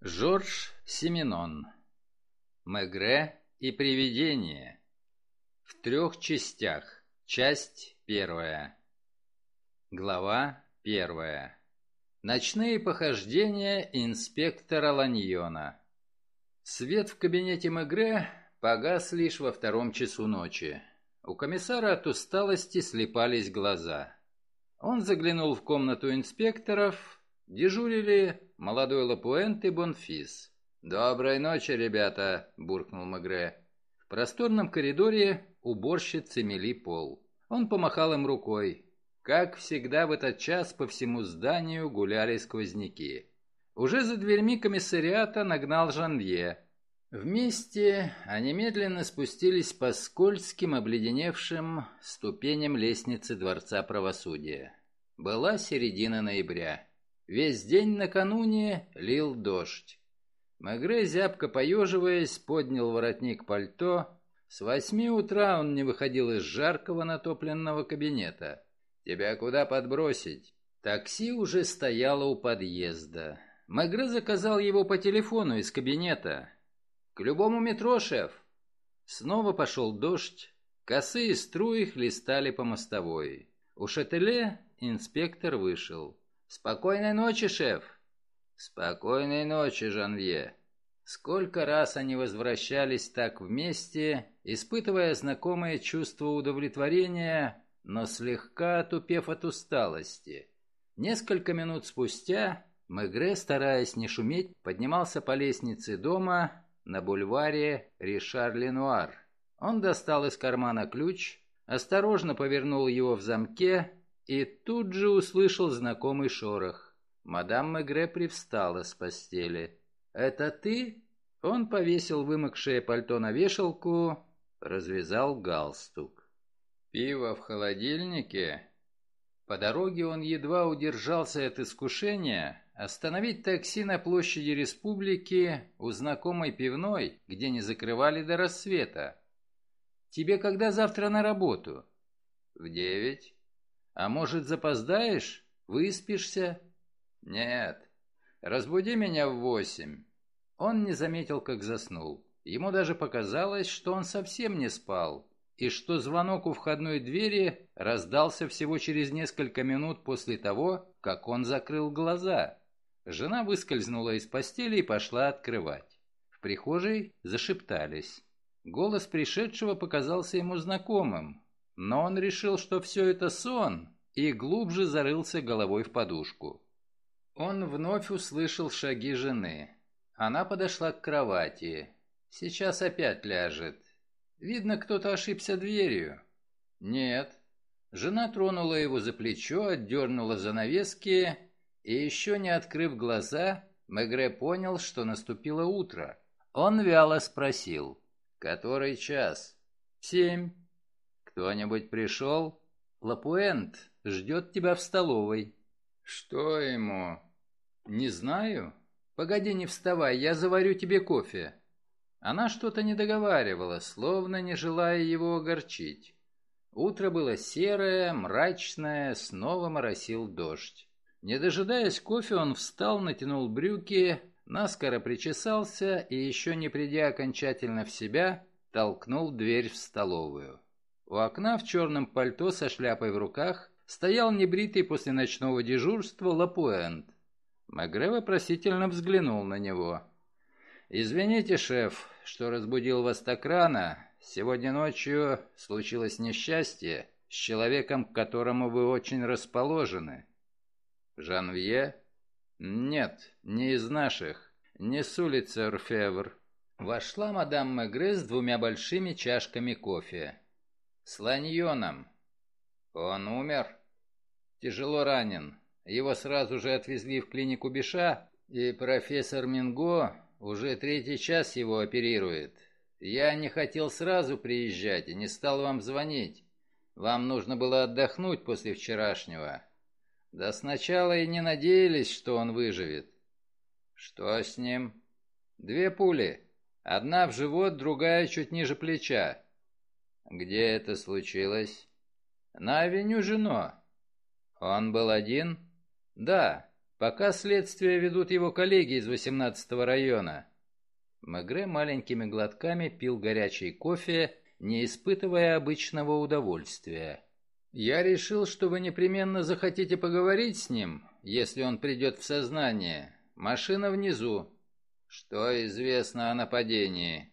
Жорж Семенон. Мегре и привидение. В трех частях. Часть первая. Глава первая. Ночные похождения инспектора Ланьона. Свет в кабинете Мегре погас лишь во втором часу ночи. У комиссара от усталости слепались глаза. Он заглянул в комнату инспекторов, Дежурили молодой Лапуэнт и Бонфис. «Доброй ночи, ребята!» – буркнул Магре. В просторном коридоре уборщицы мели пол. Он помахал им рукой. Как всегда в этот час по всему зданию гуляли сквозняки. Уже за дверьми комиссариата нагнал Жанвье. Вместе они медленно спустились по скользким, обледеневшим ступеням лестницы Дворца Правосудия. Была середина ноября. Весь день накануне лил дождь. Мегре, зябко поеживаясь, поднял воротник пальто. С восьми утра он не выходил из жаркого натопленного кабинета. «Тебя куда подбросить?» Такси уже стояло у подъезда. Мегре заказал его по телефону из кабинета. «К любому метро, шеф!» Снова пошел дождь. Косые струи хлестали по мостовой. У шателе инспектор вышел. «Спокойной ночи, шеф!» «Спокойной ночи, Жанвье!» Сколько раз они возвращались так вместе, испытывая знакомое чувство удовлетворения, но слегка отупев от усталости. Несколько минут спустя Мегре, стараясь не шуметь, поднимался по лестнице дома на бульваре Ришар-Ленуар. Он достал из кармана ключ, осторожно повернул его в замке и тут же услышал знакомый шорох. Мадам Мегре привстала с постели. «Это ты?» Он повесил вымокшее пальто на вешалку, развязал галстук. «Пиво в холодильнике?» По дороге он едва удержался от искушения остановить такси на площади республики у знакомой пивной, где не закрывали до рассвета. «Тебе когда завтра на работу?» «В девять». А может, запоздаешь? Выспишься?» «Нет. Разбуди меня в восемь». Он не заметил, как заснул. Ему даже показалось, что он совсем не спал, и что звонок у входной двери раздался всего через несколько минут после того, как он закрыл глаза. Жена выскользнула из постели и пошла открывать. В прихожей зашептались. Голос пришедшего показался ему знакомым. Но он решил, что все это сон, и глубже зарылся головой в подушку. Он вновь услышал шаги жены. Она подошла к кровати. Сейчас опять ляжет. Видно, кто-то ошибся дверью. Нет. Жена тронула его за плечо, отдернула занавески, и еще не открыв глаза, Мегре понял, что наступило утро. Он вяло спросил, который час? Семь. «Кто-нибудь пришел? Лапуэнт ждет тебя в столовой». «Что ему?» «Не знаю. Погоди, не вставай, я заварю тебе кофе». Она что-то не договаривала, словно не желая его огорчить. Утро было серое, мрачное, снова моросил дождь. Не дожидаясь кофе, он встал, натянул брюки, наскоро причесался и, еще не придя окончательно в себя, толкнул дверь в столовую. У окна в черном пальто со шляпой в руках стоял небритый после ночного дежурства Лапуэнт. Мегре вопросительно взглянул на него. «Извините, шеф, что разбудил вас так рано. Сегодня ночью случилось несчастье с человеком, к которому вы очень расположены». «Жанвье?» «Нет, не из наших. Не с улицы Орфевр». Вошла мадам Мегре с двумя большими чашками кофе. «С Ланьоном. Он умер?» «Тяжело ранен. Его сразу же отвезли в клинику Биша, и профессор Минго уже третий час его оперирует. Я не хотел сразу приезжать и не стал вам звонить. Вам нужно было отдохнуть после вчерашнего. Да сначала и не надеялись, что он выживет». «Что с ним?» «Две пули. Одна в живот, другая чуть ниже плеча. «Где это случилось?» «На авеню Жено». «Он был один?» «Да, пока следствие ведут его коллеги из 18-го района». Мегре маленькими глотками пил горячий кофе, не испытывая обычного удовольствия. «Я решил, что вы непременно захотите поговорить с ним, если он придет в сознание. Машина внизу». «Что известно о нападении?»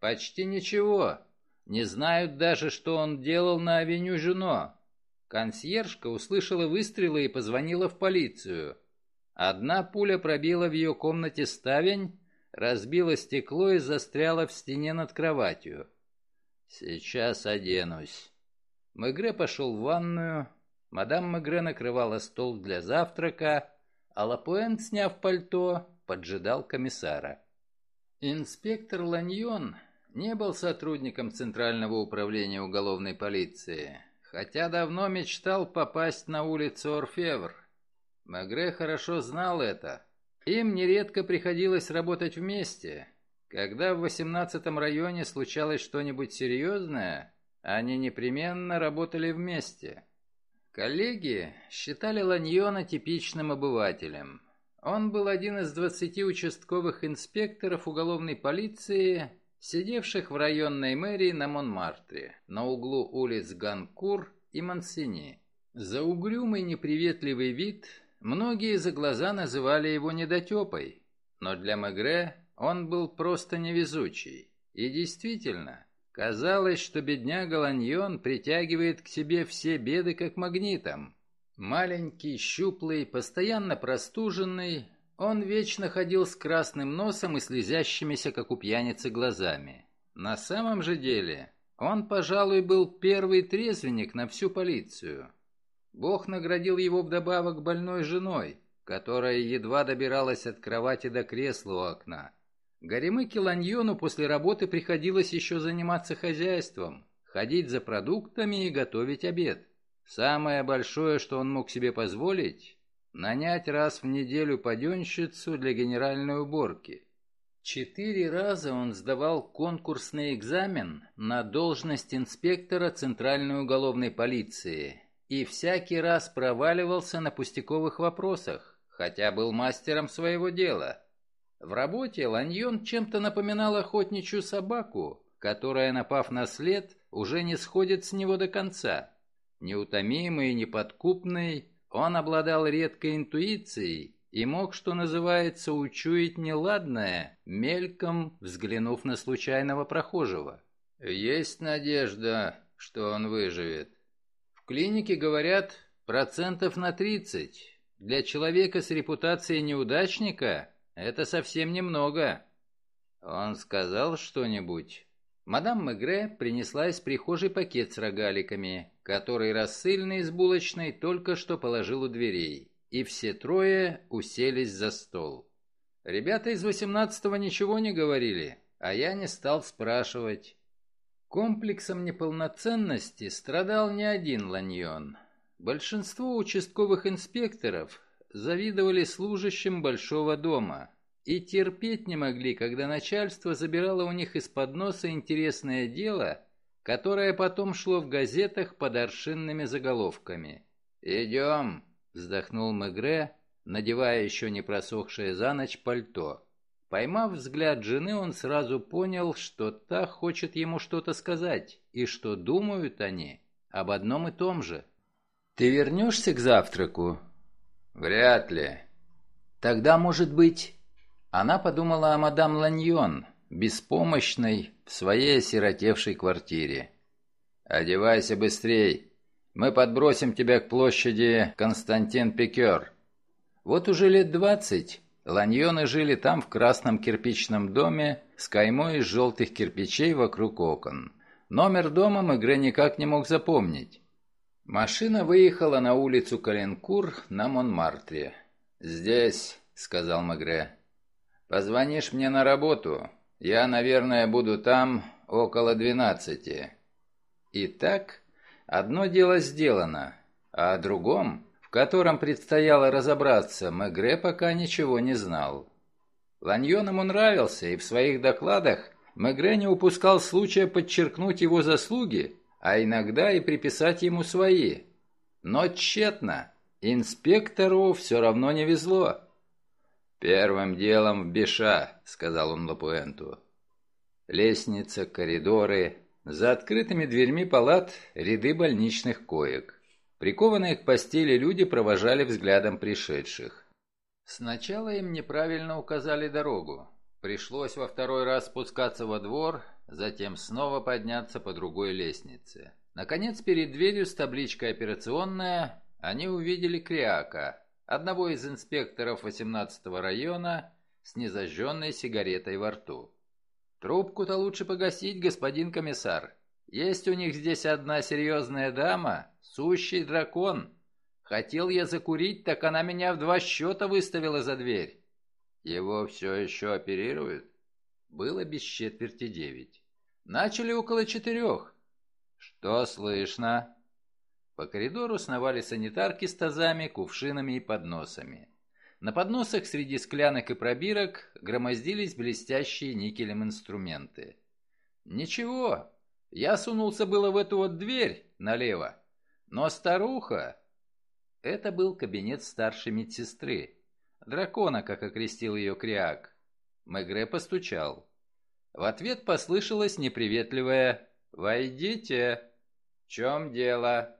«Почти ничего. Не знают даже, что он делал на авеню Жюно. Консьержка услышала выстрелы и позвонила в полицию. Одна пуля пробила в ее комнате ставень, разбила стекло и застряла в стене над кроватью. «Сейчас оденусь». Мегре пошел в ванную. Мадам Мегре накрывала стол для завтрака, а Лапуэн, сняв пальто, поджидал комиссара. Инспектор Ланьон не был сотрудником Центрального управления уголовной полиции, хотя давно мечтал попасть на улицу Орфевр. Магре хорошо знал это. Им нередко приходилось работать вместе. Когда в 18 районе случалось что-нибудь серьезное, они непременно работали вместе. Коллеги считали Ланьона типичным обывателем. Он был один из 20 участковых инспекторов уголовной полиции, сидевших в районной мэрии на Монмартре, на углу улиц Ганкур и Монсини, За угрюмый неприветливый вид многие за глаза называли его недотепой, но для Мегре он был просто невезучий. И действительно, казалось, что бедняга Ланьон притягивает к себе все беды как магнитом. Маленький, щуплый, постоянно простуженный, он вечно ходил с красным носом и слезящимися, как у пьяницы, глазами. На самом же деле, он, пожалуй, был первый трезвенник на всю полицию. Бог наградил его вдобавок больной женой, которая едва добиралась от кровати до кресла у окна. Горемыке Ланьону после работы приходилось еще заниматься хозяйством, ходить за продуктами и готовить обед. Самое большое, что он мог себе позволить, Нанять раз в неделю паденщицу для генеральной уборки. Четыре раза он сдавал конкурсный экзамен на должность инспектора Центральной уголовной полиции и всякий раз проваливался на пустяковых вопросах, хотя был мастером своего дела. В работе Ланьон чем-то напоминал охотничью собаку, которая, напав на след, уже не сходит с него до конца. Неутомимый и неподкупный, он обладал редкой интуицией и мог, что называется, учуять неладное, мельком взглянув на случайного прохожего. «Есть надежда, что он выживет. В клинике, говорят, процентов на 30. Для человека с репутацией неудачника это совсем немного». «Он сказал что-нибудь?» Мадам Мегре принесла из прихожей пакет с рогаликами, который рассыльный с булочной только что положил у дверей, и все трое уселись за стол. Ребята из 18-го ничего не говорили, а я не стал спрашивать. Комплексом неполноценности страдал не один ланьон. Большинство участковых инспекторов завидовали служащим большого дома и терпеть не могли, когда начальство забирало у них из-под носа интересное дело – которое потом шло в газетах под аршинными заголовками. «Идем», — вздохнул Мегре, надевая еще не просохшее за ночь пальто. Поймав взгляд жены, он сразу понял, что та хочет ему что-то сказать, и что думают они об одном и том же. «Ты вернешься к завтраку?» «Вряд ли». «Тогда, может быть...» Она подумала о мадам Ланьон, беспомощной в своей осиротевшей квартире. «Одевайся быстрей! Мы подбросим тебя к площади Константин Пикер!» Вот уже лет двадцать ланьоны жили там в красном кирпичном доме с каймой из желтых кирпичей вокруг окон. Номер дома Мегре никак не мог запомнить. Машина выехала на улицу Калинкур, на Монмартре. «Здесь», — сказал Мегре. «Позвонишь мне на работу, я, наверное, буду там около двенадцати. Итак, одно дело сделано, а о другом, в котором предстояло разобраться, Мегре пока ничего не знал. Ланьон ему нравился, и в своих докладах Мегре не упускал случая подчеркнуть его заслуги, а иногда и приписать ему свои. Но тщетно. Инспектору все равно не везло. «Первым делом в Беша, — сказал он Лапуэнту. Лестница, коридоры, за открытыми дверьми палат ряды больничных коек. Прикованные к постели люди провожали взглядом пришедших. Сначала им неправильно указали дорогу. Пришлось во второй раз спускаться во двор, затем снова подняться по другой лестнице. Наконец, перед дверью с табличкой «Операционная» они увидели Криака, одного из инспекторов 18-го района с незажженной сигаретой во рту. «Трубку-то лучше погасить, господин комиссар. Есть у них здесь одна серьезная дама, сущий дракон. Хотел я закурить, так она меня в два счета выставила за дверь». «Его все еще оперируют?» Было без четверти девять. «Начали около четырех». «Что слышно?» По коридору сновали санитарки с тазами, кувшинами и подносами. На подносах среди склянок и пробирок громоздились блестящие никелем инструменты. «Ничего, я сунулся было в эту вот дверь налево, но старуха...» Это был кабинет старшей медсестры, дракона, как окрестил ее Криак. Мегре постучал. В ответ послышалось неприветливое «Войдите!» «В чем дело?»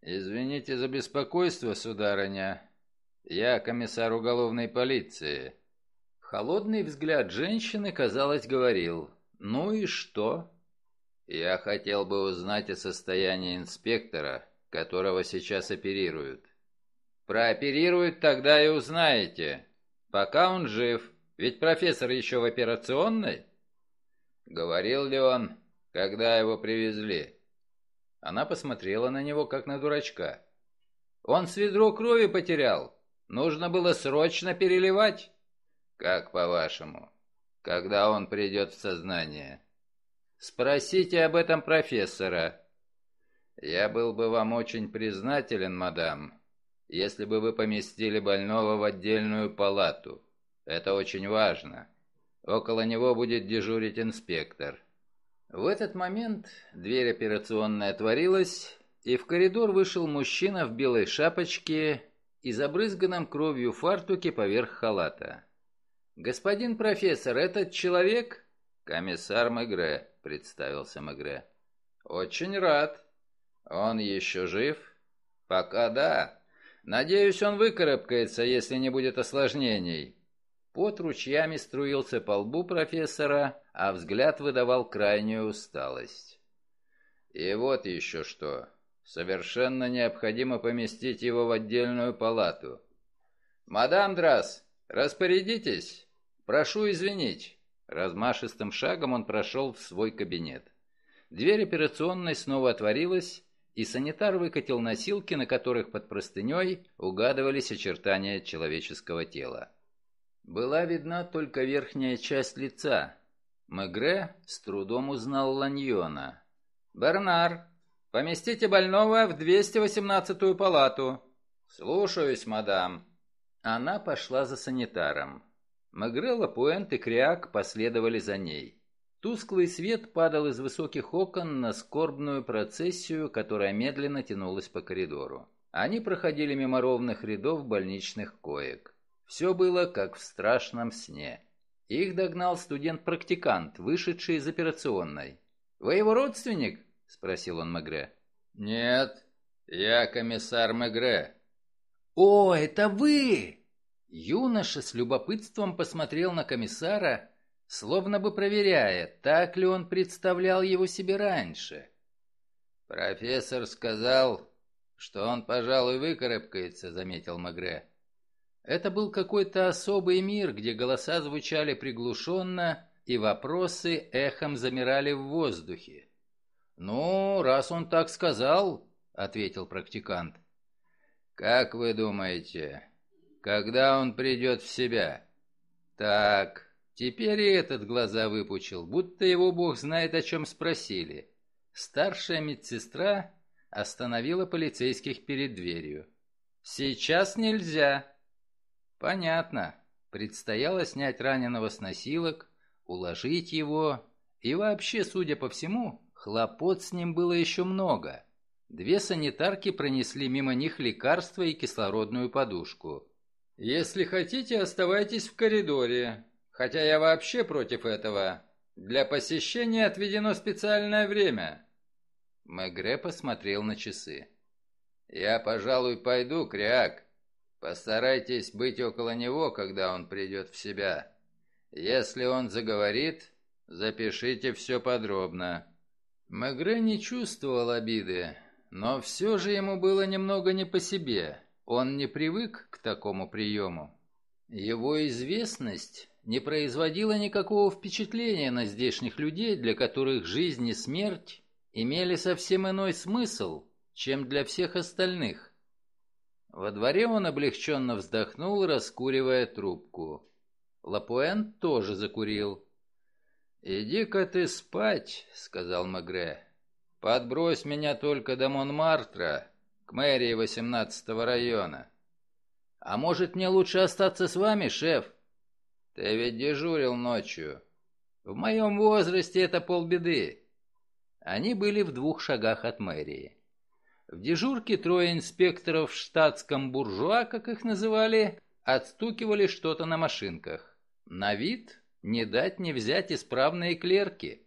«Извините за беспокойство, сударыня. Я комиссар уголовной полиции». Холодный взгляд женщины, казалось, говорил «Ну и что?» «Я хотел бы узнать о состоянии инспектора, которого сейчас оперируют». «Прооперируют, тогда и узнаете. Пока он жив, ведь профессор еще в операционной». «Говорил ли он, когда его привезли?» Она посмотрела на него, как на дурачка. «Он с ведро крови потерял. Нужно было срочно переливать». «Как по-вашему? Когда он придет в сознание?» «Спросите об этом профессора». «Я был бы вам очень признателен, мадам, если бы вы поместили больного в отдельную палату. Это очень важно. Около него будет дежурить инспектор». В этот момент дверь операционная отворилась, и в коридор вышел мужчина в белой шапочке и забрызганном кровью фартуке поверх халата. «Господин профессор, этот человек...» «Комиссар Мегре», — представился Мегре. «Очень рад. Он еще жив?» «Пока да. Надеюсь, он выкарабкается, если не будет осложнений». Пот ручьями струился по лбу профессора, а взгляд выдавал крайнюю усталость. И вот еще что. Совершенно необходимо поместить его в отдельную палату. «Мадам Драс, распорядитесь! Прошу извинить!» Размашистым шагом он прошел в свой кабинет. Дверь операционной снова отворилась, и санитар выкатил носилки, на которых под простыней угадывались очертания человеческого тела. Была видна только верхняя часть лица, Мегре с трудом узнал Ланьона. «Бернар, поместите больного в 218-ю палату». «Слушаюсь, мадам». Она пошла за санитаром. Мегре, Лапуэнт и Криак последовали за ней. Тусклый свет падал из высоких окон на скорбную процессию, которая медленно тянулась по коридору. Они проходили мимо ровных рядов больничных коек. Все было как в страшном сне. Их догнал студент-практикант, вышедший из операционной. «Вы его родственник?» – спросил он Мегре. «Нет, я комиссар Мегре». «О, это вы!» Юноша с любопытством посмотрел на комиссара, словно бы проверяя, так ли он представлял его себе раньше. «Профессор сказал, что он, пожалуй, выкарабкается», — заметил Магре. Это был какой-то особый мир, где голоса звучали приглушенно, и вопросы эхом замирали в воздухе. «Ну, раз он так сказал», — ответил практикант. «Как вы думаете, когда он придет в себя?» «Так, Теперь и этот глаза выпучил, будто его бог знает, о чем спросили. Старшая медсестра остановила полицейских перед дверью. «Сейчас нельзя», Понятно. Предстояло снять раненого с носилок, уложить его, и вообще, судя по всему, хлопот с ним было еще много. Две санитарки пронесли мимо них лекарства и кислородную подушку. «Если хотите, оставайтесь в коридоре, хотя я вообще против этого. Для посещения отведено специальное время». Мегре посмотрел на часы. «Я, пожалуй, пойду, Кряк. Постарайтесь быть около него, когда он придет в себя. Если он заговорит, запишите все подробно». Мегре не чувствовал обиды, но все же ему было немного не по себе. Он не привык к такому приему. Его известность не производила никакого впечатления на здешних людей, для которых жизнь и смерть имели совсем иной смысл, чем для всех остальных. Во дворе он облегченно вздохнул, раскуривая трубку. Лапуэн тоже закурил. «Иди-ка ты спать», — сказал Магре. «Подбрось меня только до Монмартра, к мэрии 18-го района». «А может, мне лучше остаться с вами, шеф?» «Ты ведь дежурил ночью. В моем возрасте это полбеды». Они были в двух шагах от мэрии. В дежурке трое инспекторов в штатском буржуа, как их называли, отстукивали что-то на машинках. На вид не дать не взять исправные клерки.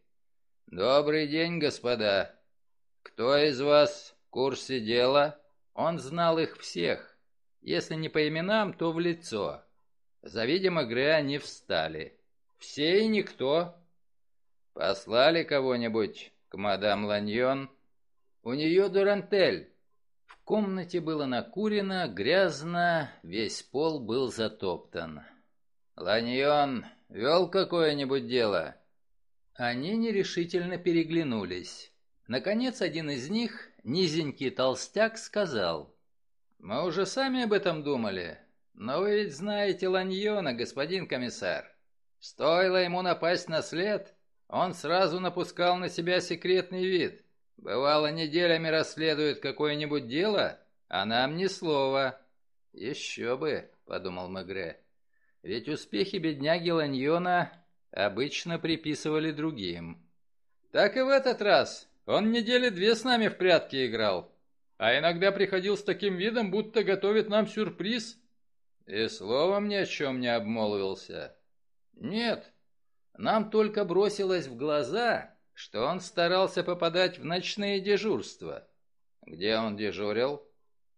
«Добрый день, господа. Кто из вас в курсе дела?» Он знал их всех. Если не по именам, то в лицо. За видимо Гре они встали. Все и никто. «Послали кого-нибудь к мадам Ланьон?» У нее дурантель. В комнате было накурено, грязно, весь пол был затоптан. Ланьон вел какое-нибудь дело? Они нерешительно переглянулись. Наконец один из них, низенький толстяк, сказал. «Мы уже сами об этом думали, но вы ведь знаете Ланьона, господин комиссар. Стоило ему напасть на след, он сразу напускал на себя секретный вид. Бывало, неделями расследует какое-нибудь дело, а нам ни слова. Еще бы, подумал Мегре. Ведь успехи бедняги Ланьона обычно приписывали другим. Так и в этот раз. Он недели две с нами в прятки играл. А иногда приходил с таким видом, будто готовит нам сюрприз. И словом ни о чем не обмолвился. Нет, нам только бросилось в глаза, что он старался попадать в ночные дежурства. Где он дежурил?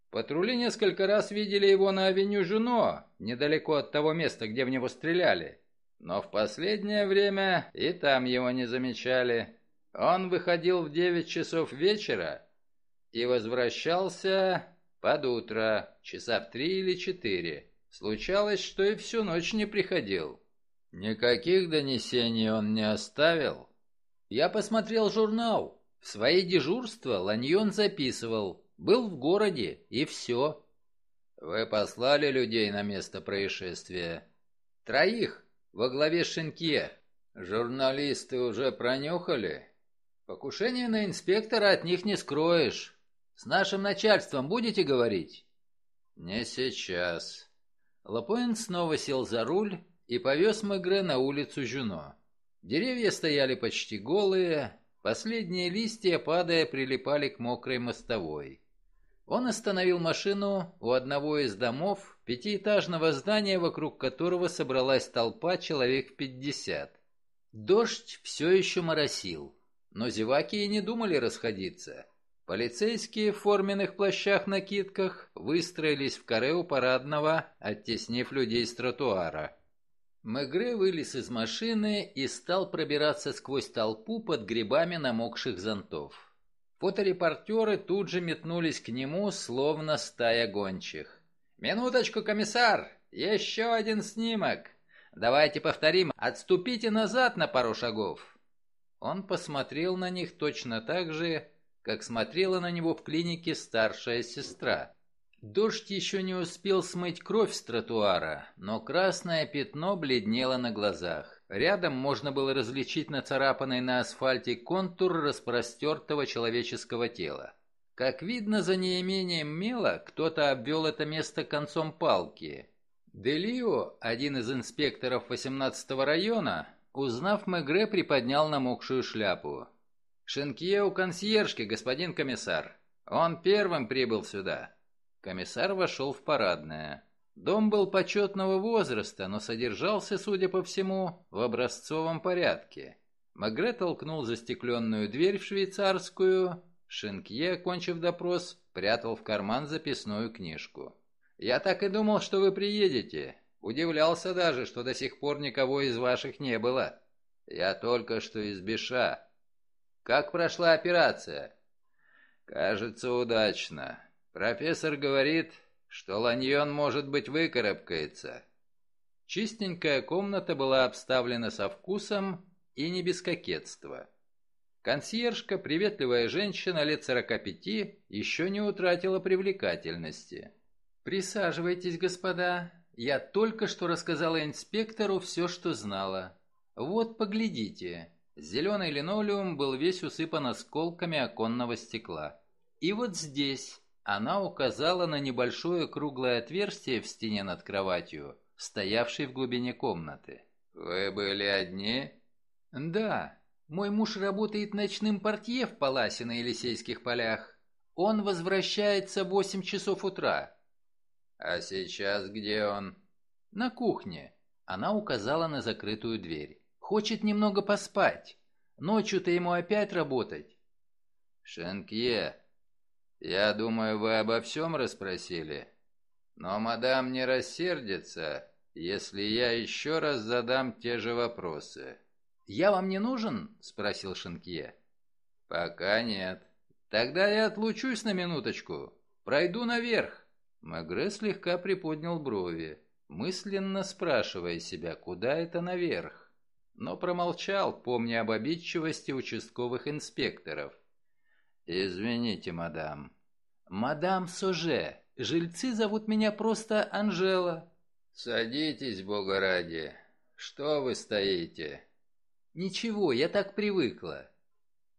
Патрули несколько раз видели его на авеню Жуно, недалеко от того места, где в него стреляли. Но в последнее время и там его не замечали. Он выходил в 9 часов вечера и возвращался под утро, часа в три или четыре. Случалось, что и всю ночь не приходил. Никаких донесений он не оставил, я посмотрел журнал. В свои дежурства Ланьон записывал. Был в городе, и все. Вы послали людей на место происшествия? Троих, во главе Шинке. Журналисты уже пронюхали? Покушение на инспектора от них не скроешь. С нашим начальством будете говорить? Не сейчас. Лапоин снова сел за руль и повез Мегре на улицу Жюно. Деревья стояли почти голые, последние листья, падая, прилипали к мокрой мостовой. Он остановил машину у одного из домов, пятиэтажного здания, вокруг которого собралась толпа человек пятьдесят. Дождь все еще моросил, но зеваки и не думали расходиться. Полицейские в форменных плащах-накидках выстроились в каре у парадного, оттеснив людей с тротуара. Мегре вылез из машины и стал пробираться сквозь толпу под грибами намокших зонтов. Фоторепортеры тут же метнулись к нему, словно стая гончих. «Минуточку, комиссар! Еще один снимок! Давайте повторим, отступите назад на пару шагов!» Он посмотрел на них точно так же, как смотрела на него в клинике старшая сестра. Дождь еще не успел смыть кровь с тротуара, но красное пятно бледнело на глазах. Рядом можно было различить нацарапанный на асфальте контур распростертого человеческого тела. Как видно, за неимением мела кто-то обвел это место концом палки. Делио, один из инспекторов 18-го района, узнав Мегре, приподнял намокшую шляпу. «Шенкье у консьержки, господин комиссар. Он первым прибыл сюда». Комиссар вошел в парадное. Дом был почетного возраста, но содержался, судя по всему, в образцовом порядке. Магре толкнул застекленную дверь в швейцарскую. Шинкье, окончив допрос, прятал в карман записную книжку. «Я так и думал, что вы приедете. Удивлялся даже, что до сих пор никого из ваших не было. Я только что из Беша. Как прошла операция?» «Кажется, удачно. Профессор говорит, что Ланьон, может быть, выкарабкается. Чистенькая комната была обставлена со вкусом и не без кокетства. Консьержка, приветливая женщина лет 45, еще не утратила привлекательности. «Присаживайтесь, господа. Я только что рассказала инспектору все, что знала. Вот, поглядите». Зеленый линолеум был весь усыпан осколками оконного стекла. «И вот здесь». Она указала на небольшое круглое отверстие в стене над кроватью, стоявшей в глубине комнаты. «Вы были одни?» «Да. Мой муж работает ночным портье в паласе на Елисейских полях. Он возвращается в восемь часов утра». «А сейчас где он?» «На кухне». Она указала на закрытую дверь. «Хочет немного поспать. Ночью-то ему опять работать». «Шенкье, «Я думаю, вы обо всем расспросили. Но мадам не рассердится, если я еще раз задам те же вопросы». «Я вам не нужен?» — спросил Шинкье. «Пока нет. Тогда я отлучусь на минуточку. Пройду наверх». Мегре слегка приподнял брови, мысленно спрашивая себя, куда это наверх. Но промолчал, помня об обидчивости участковых инспекторов. «Извините, мадам». «Мадам Суже. жильцы зовут меня просто Анжела». «Садитесь, бога ради. Что вы стоите?» «Ничего, я так привыкла».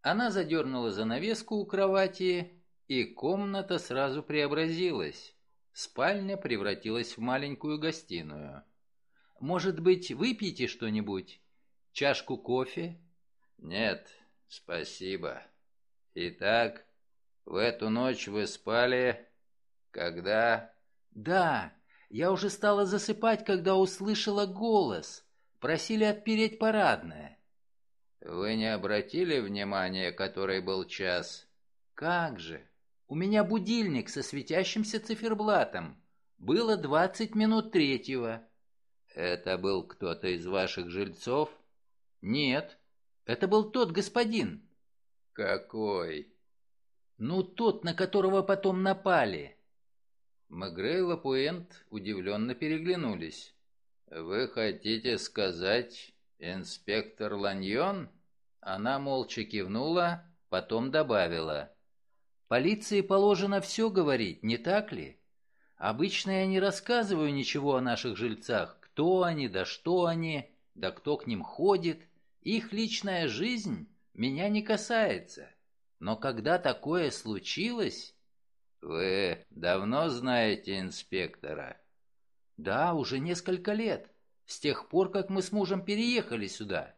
Она задернула занавеску у кровати, и комната сразу преобразилась. Спальня превратилась в маленькую гостиную. «Может быть, выпьете что-нибудь? Чашку кофе?» «Нет, спасибо». Итак, в эту ночь вы спали, когда... Да, я уже стала засыпать, когда услышала голос. Просили отпереть парадное. Вы не обратили внимания, который был час? Как же! У меня будильник со светящимся циферблатом. Было двадцать минут третьего. Это был кто-то из ваших жильцов? Нет, это был тот господин. «Какой?» «Ну, тот, на которого потом напали». Мегре и Лапуэнт удивленно переглянулись. «Вы хотите сказать, инспектор Ланьон?» Она молча кивнула, потом добавила. «Полиции положено все говорить, не так ли? Обычно я не рассказываю ничего о наших жильцах, кто они, да что они, да кто к ним ходит. Их личная жизнь меня не касается. Но когда такое случилось... Вы давно знаете инспектора? Да, уже несколько лет. С тех пор, как мы с мужем переехали сюда.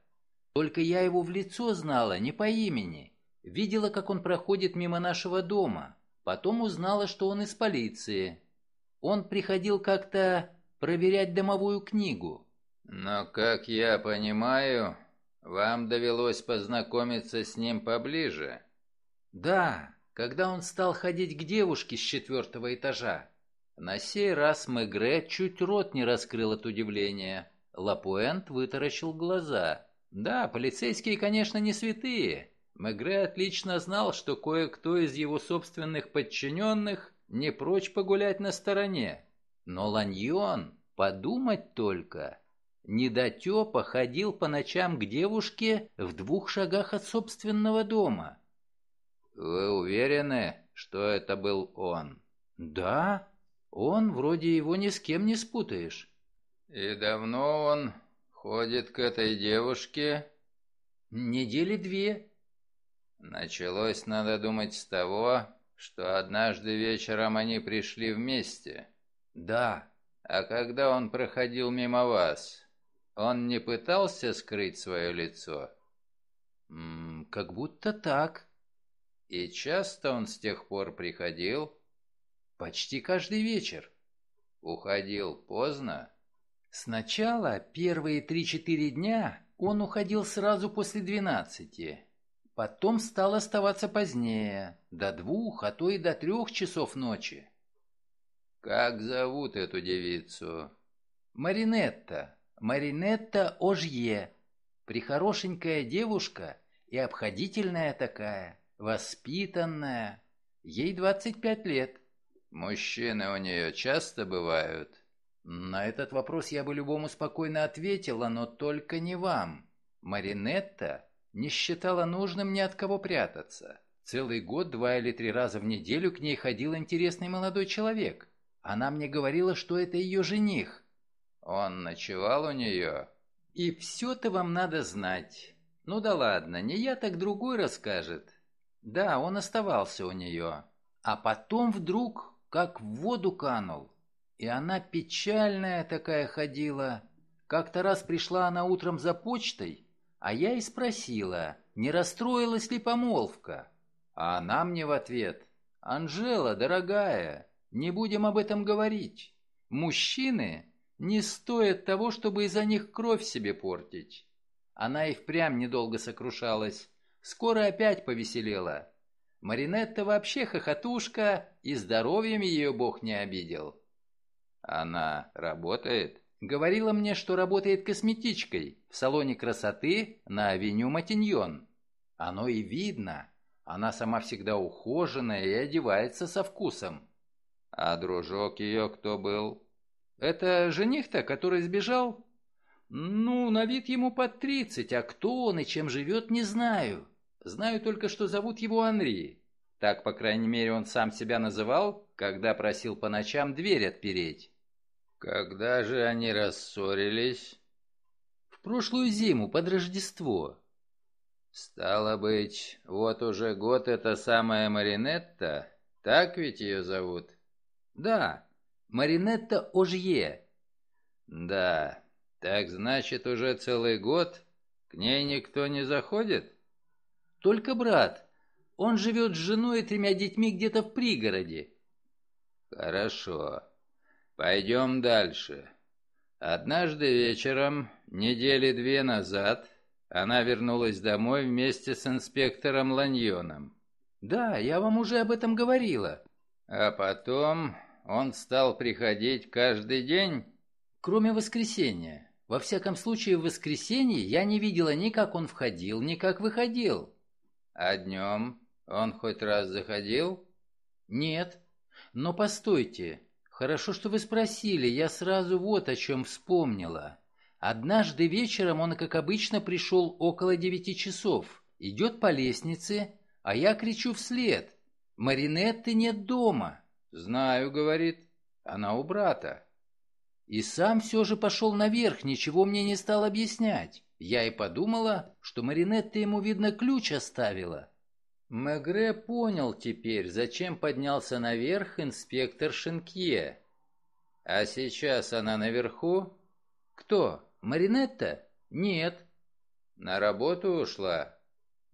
Только я его в лицо знала, не по имени. Видела, как он проходит мимо нашего дома. Потом узнала, что он из полиции. Он приходил как-то проверять домовую книгу. Но, как я понимаю, вам довелось познакомиться с ним поближе? Да, когда он стал ходить к девушке с четвертого этажа. На сей раз Мегре чуть рот не раскрыл от удивления. Лапуэнт вытаращил глаза. Да, полицейские, конечно, не святые. Мегре отлично знал, что кое-кто из его собственных подчиненных не прочь погулять на стороне. Но Ланьон, подумать только... Недотепа ходил по ночам к девушке в двух шагах от собственного дома. «Вы уверены, что это был он?» «Да, он, вроде его ни с кем не спутаешь». «И давно он ходит к этой девушке?» «Недели две». «Началось, надо думать, с того, что однажды вечером они пришли вместе». «Да». «А когда он проходил мимо вас, он не пытался скрыть свое лицо? М -м, как будто так. И часто он с тех пор приходил? Почти каждый вечер. Уходил поздно? Сначала, первые три-четыре дня, он уходил сразу после двенадцати. Потом стал оставаться позднее, до двух, а то и до трех часов ночи. «Как зовут эту девицу?» «Маринетта», Маринетта Ожье, прихорошенькая девушка и обходительная такая, воспитанная. Ей 25 лет. Мужчины у нее часто бывают. На этот вопрос я бы любому спокойно ответила, но только не вам. Маринетта не считала нужным ни от кого прятаться. Целый год, два или три раза в неделю к ней ходил интересный молодой человек. Она мне говорила, что это ее жених. Он ночевал у нее? И все-то вам надо знать. Ну да ладно, не я, так другой расскажет. Да, он оставался у нее. А потом вдруг как в воду канул. И она печальная такая ходила. Как-то раз пришла она утром за почтой, а я и спросила, не расстроилась ли помолвка. А она мне в ответ, «Анжела, дорогая, не будем об этом говорить. Мужчины не стоят того, чтобы из-за них кровь себе портить. Она и впрямь недолго сокрушалась. Скоро опять повеселела. Маринетта вообще хохотушка, и здоровьем ее бог не обидел. «Она работает?» Говорила мне, что работает косметичкой в салоне красоты на авеню Матиньон. Оно и видно. Она сама всегда ухоженная и одевается со вкусом. А дружок ее кто был? «Это жених-то, который сбежал?» «Ну, на вид ему под тридцать, а кто он и чем живет, не знаю. Знаю только, что зовут его Анри. Так, по крайней мере, он сам себя называл, когда просил по ночам дверь отпереть». «Когда же они рассорились?» «В прошлую зиму, под Рождество». «Стало быть, вот уже год эта самая Маринетта, так ведь ее зовут?» «Да». Маринетта Ожье. Да, так значит уже целый год к ней никто не заходит? Только брат. Он живет с женой и тремя детьми где-то в пригороде. Хорошо. Пойдем дальше. Однажды вечером, недели две назад, она вернулась домой вместе с инспектором Ланьоном. «Да, я вам уже об этом говорила». «А потом он стал приходить каждый день? Кроме воскресенья. Во всяком случае, в воскресенье я не видела ни как он входил, ни как выходил. А днем он хоть раз заходил? Нет. Но постойте. Хорошо, что вы спросили, я сразу вот о чем вспомнила. Однажды вечером он, как обычно, пришел около девяти часов, идет по лестнице, а я кричу вслед. «Маринетты нет дома!» «Знаю», — говорит, — «она у брата». И сам все же пошел наверх, ничего мне не стал объяснять. Я и подумала, что Маринетта ему, видно, ключ оставила. Мегре понял теперь, зачем поднялся наверх инспектор Шинкье. «А сейчас она наверху?» «Кто? Маринетта?» «Нет». «На работу ушла?»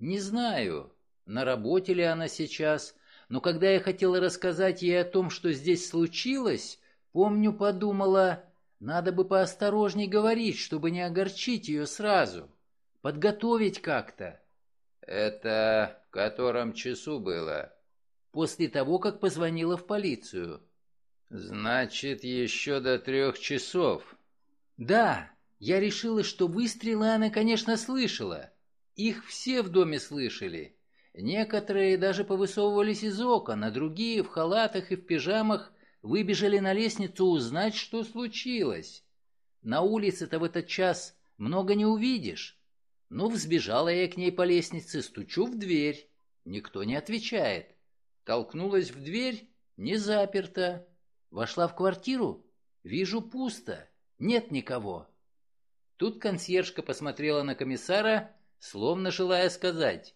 «Не знаю, на работе ли она сейчас, но когда я хотела рассказать ей о том, что здесь случилось, помню, подумала, надо бы поосторожней говорить, чтобы не огорчить ее сразу, подготовить как-то. Это в котором часу было? После того, как позвонила в полицию. Значит, еще до трех часов. Да, я решила, что выстрелы она, конечно, слышала. Их все в доме слышали. Некоторые даже повысовывались из окон, а другие в халатах и в пижамах выбежали на лестницу узнать, что случилось. На улице-то в этот час много не увидишь. Ну, взбежала я к ней по лестнице, стучу в дверь. Никто не отвечает. Толкнулась в дверь, не заперта. Вошла в квартиру, вижу пусто, нет никого. Тут консьержка посмотрела на комиссара, словно желая сказать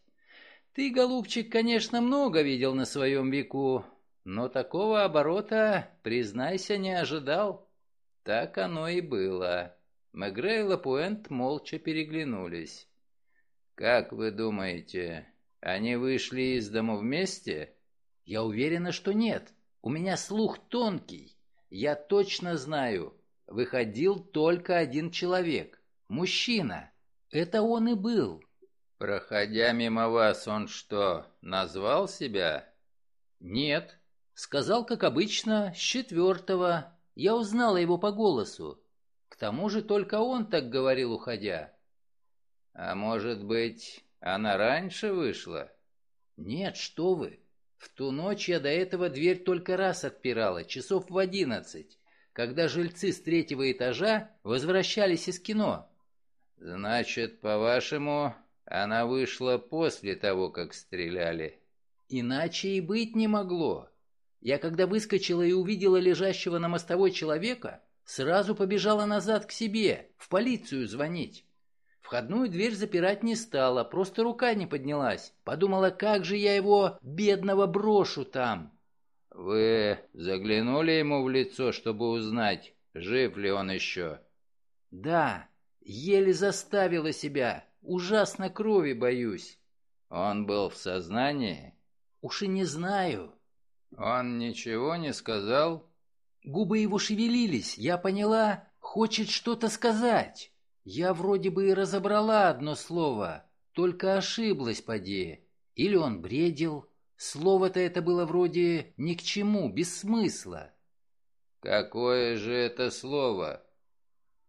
ты, голубчик, конечно, много видел на своем веку, но такого оборота, признайся, не ожидал. Так оно и было. Мегре и Лапуэнт молча переглянулись. «Как вы думаете, они вышли из дома вместе?» «Я уверена, что нет. У меня слух тонкий. Я точно знаю. Выходил только один человек. Мужчина. Это он и был. «Проходя мимо вас, он что, назвал себя?» «Нет», — сказал, как обычно, с четвертого. Я узнала его по голосу. К тому же только он так говорил, уходя. «А может быть, она раньше вышла?» «Нет, что вы! В ту ночь я до этого дверь только раз отпирала, часов в одиннадцать, когда жильцы с третьего этажа возвращались из кино». «Значит, по-вашему, она вышла после того, как стреляли. Иначе и быть не могло. Я когда выскочила и увидела лежащего на мостовой человека, сразу побежала назад к себе, в полицию звонить. Входную дверь запирать не стала, просто рука не поднялась. Подумала, как же я его, бедного, брошу там. Вы заглянули ему в лицо, чтобы узнать, жив ли он еще? Да, еле заставила себя. Ужасно крови боюсь». «Он был в сознании?» «Уж и не знаю». «Он ничего не сказал?» Губы его шевелились, я поняла, хочет что-то сказать. Я вроде бы и разобрала одно слово, только ошиблась поди. Или он бредил. Слово-то это было вроде ни к чему, без смысла. Какое же это слово?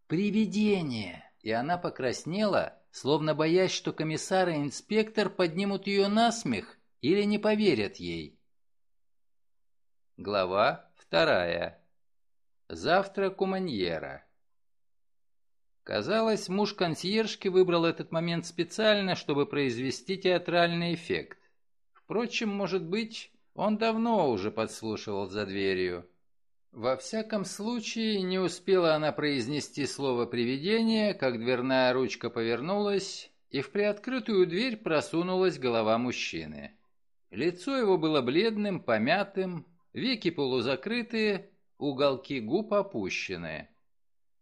Привидение. И она покраснела, словно боясь, что комиссар и инспектор поднимут ее на смех или не поверят ей. Глава вторая. Завтра Куманьера. Казалось, муж консьержки выбрал этот момент специально, чтобы произвести театральный эффект. Впрочем, может быть, он давно уже подслушивал за дверью. Во всяком случае, не успела она произнести слово «привидение», как дверная ручка повернулась, и в приоткрытую дверь просунулась голова мужчины. Лицо его было бледным, помятым, веки полузакрытые, уголки губ опущены.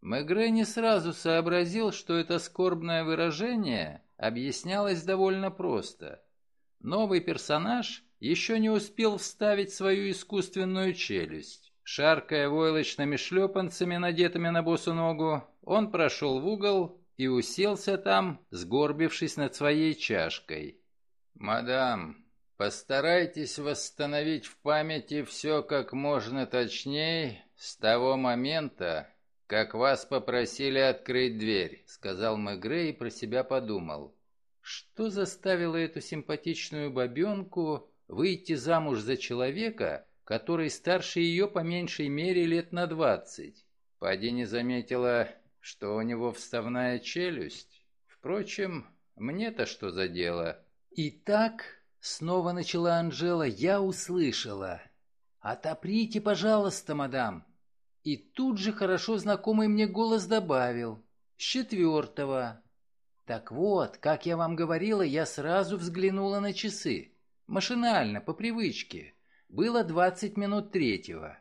Мегре не сразу сообразил, что это скорбное выражение объяснялось довольно просто. Новый персонаж еще не успел вставить свою искусственную челюсть. Шаркая войлочными шлепанцами, надетыми на босу ногу, он прошел в угол и уселся там, сгорбившись над своей чашкой. «Мадам, постарайтесь восстановить в памяти все как можно точнее с того момента, как вас попросили открыть дверь», — сказал Мегре и про себя подумал. «Что заставило эту симпатичную бабенку выйти замуж за человека, который старше ее по меньшей мере лет на двадцать. Пади не заметила, что у него вставная челюсть. Впрочем, мне-то что за дело? «Итак», — снова начала Анжела, — «я услышала. Отоприте, пожалуйста, мадам». И тут же хорошо знакомый мне голос добавил. «С четвертого». Так вот, как я вам говорила, я сразу взглянула на часы. Машинально, по привычке. Было 20 минут третьего.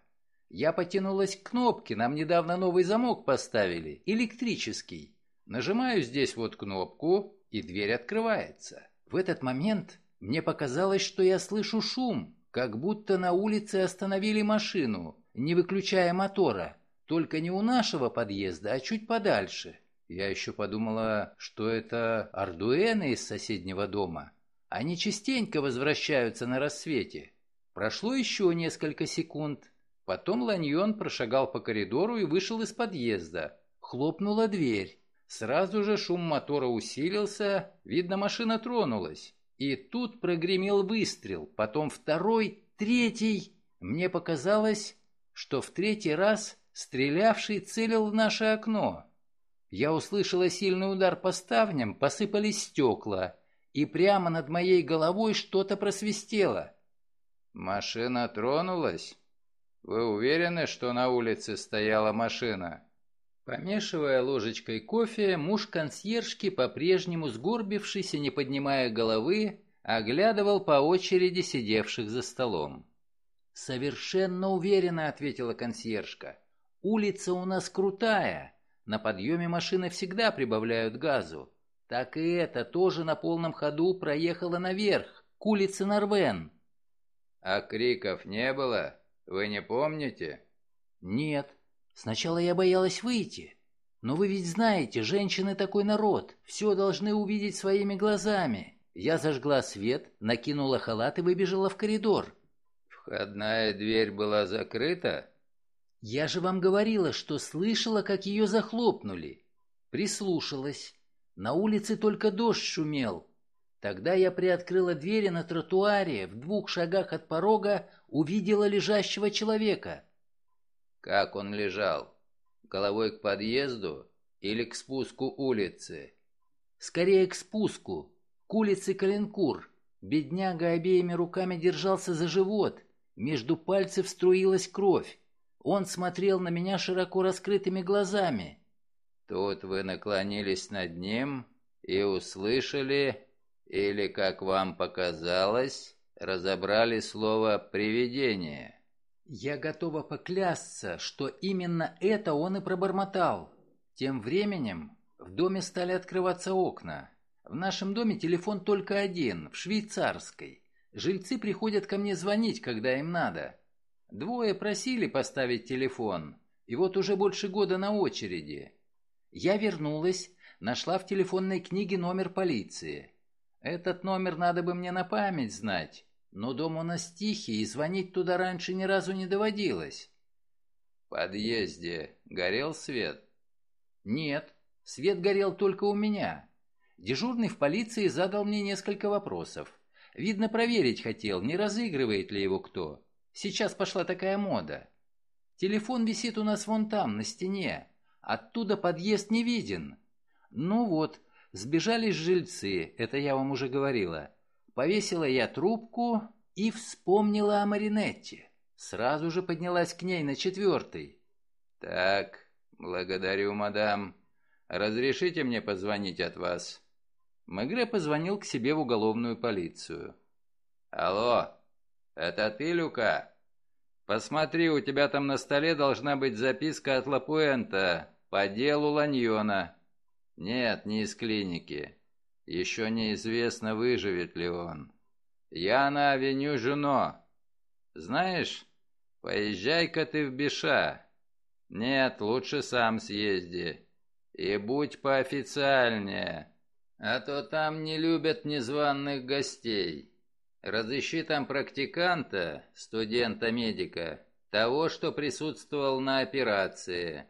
Я потянулась к кнопке, нам недавно новый замок поставили, электрический. Нажимаю здесь вот кнопку, и дверь открывается. В этот момент мне показалось, что я слышу шум, как будто на улице остановили машину, не выключая мотора. Только не у нашего подъезда, а чуть подальше. Я еще подумала, что это ардуэны из соседнего дома. Они частенько возвращаются на рассвете. Прошло еще несколько секунд. Потом Ланьон прошагал по коридору и вышел из подъезда. Хлопнула дверь. Сразу же шум мотора усилился, видно, машина тронулась. И тут прогремел выстрел, потом второй, третий. Мне показалось, что в третий раз стрелявший целил в наше окно. Я услышала сильный удар по ставням, посыпались стекла, и прямо над моей головой что-то просвистело. Машина тронулась? Вы уверены, что на улице стояла машина? Помешивая ложечкой кофе, муж консьержки, по-прежнему сгорбившийся, не поднимая головы, оглядывал по очереди сидевших за столом. «Совершенно уверенно», — ответила консьержка. «Улица у нас крутая. На подъеме машины всегда прибавляют газу. Так и это тоже на полном ходу проехала наверх, к улице Нарвен. А криков не было? Вы не помните? Нет. Сначала я боялась выйти. Но вы ведь знаете, женщины такой народ. Все должны увидеть своими глазами. Я зажгла свет, накинула халат и выбежала в коридор. Входная дверь была закрыта? Я же вам говорила, что слышала, как ее захлопнули. Прислушалась. На улице только дождь шумел. Тогда я приоткрыла двери на тротуаре, в двух шагах от порога увидела лежащего человека. Как он лежал? Головой к подъезду или к спуску улицы? Скорее к спуску, к улице Калинкур. Бедняга обеими руками держался за живот, между пальцев струилась кровь. Он смотрел на меня широко раскрытыми глазами. Тут вы наклонились над ним и услышали или, как вам показалось, разобрали слово «привидение». Я готова поклясться, что именно это он и пробормотал. Тем временем в доме стали открываться окна. В нашем доме телефон только один, в швейцарской. Жильцы приходят ко мне звонить, когда им надо. Двое просили поставить телефон, и вот уже больше года на очереди. Я вернулась, нашла в телефонной книге номер полиции – этот номер надо бы мне на память знать, но дом у нас тихий, и звонить туда раньше ни разу не доводилось. В подъезде горел свет? Нет, свет горел только у меня. Дежурный в полиции задал мне несколько вопросов. Видно, проверить хотел, не разыгрывает ли его кто. Сейчас пошла такая мода. Телефон висит у нас вон там, на стене. Оттуда подъезд не виден. Ну вот, Сбежались жильцы, это я вам уже говорила. Повесила я трубку и вспомнила о Маринетте. Сразу же поднялась к ней на четвертый. «Так, благодарю, мадам. Разрешите мне позвонить от вас?» Мегре позвонил к себе в уголовную полицию. «Алло, это ты, Люка?» «Посмотри, у тебя там на столе должна быть записка от Лапуэнта по делу Ланьона. «Нет, не из клиники. Еще неизвестно, выживет ли он. Я на авеню Жуно. Знаешь, поезжай-ка ты в Биша. Нет, лучше сам съезди. И будь поофициальнее, а то там не любят незваных гостей. Разыщи там практиканта, студента-медика, того, что присутствовал на операции».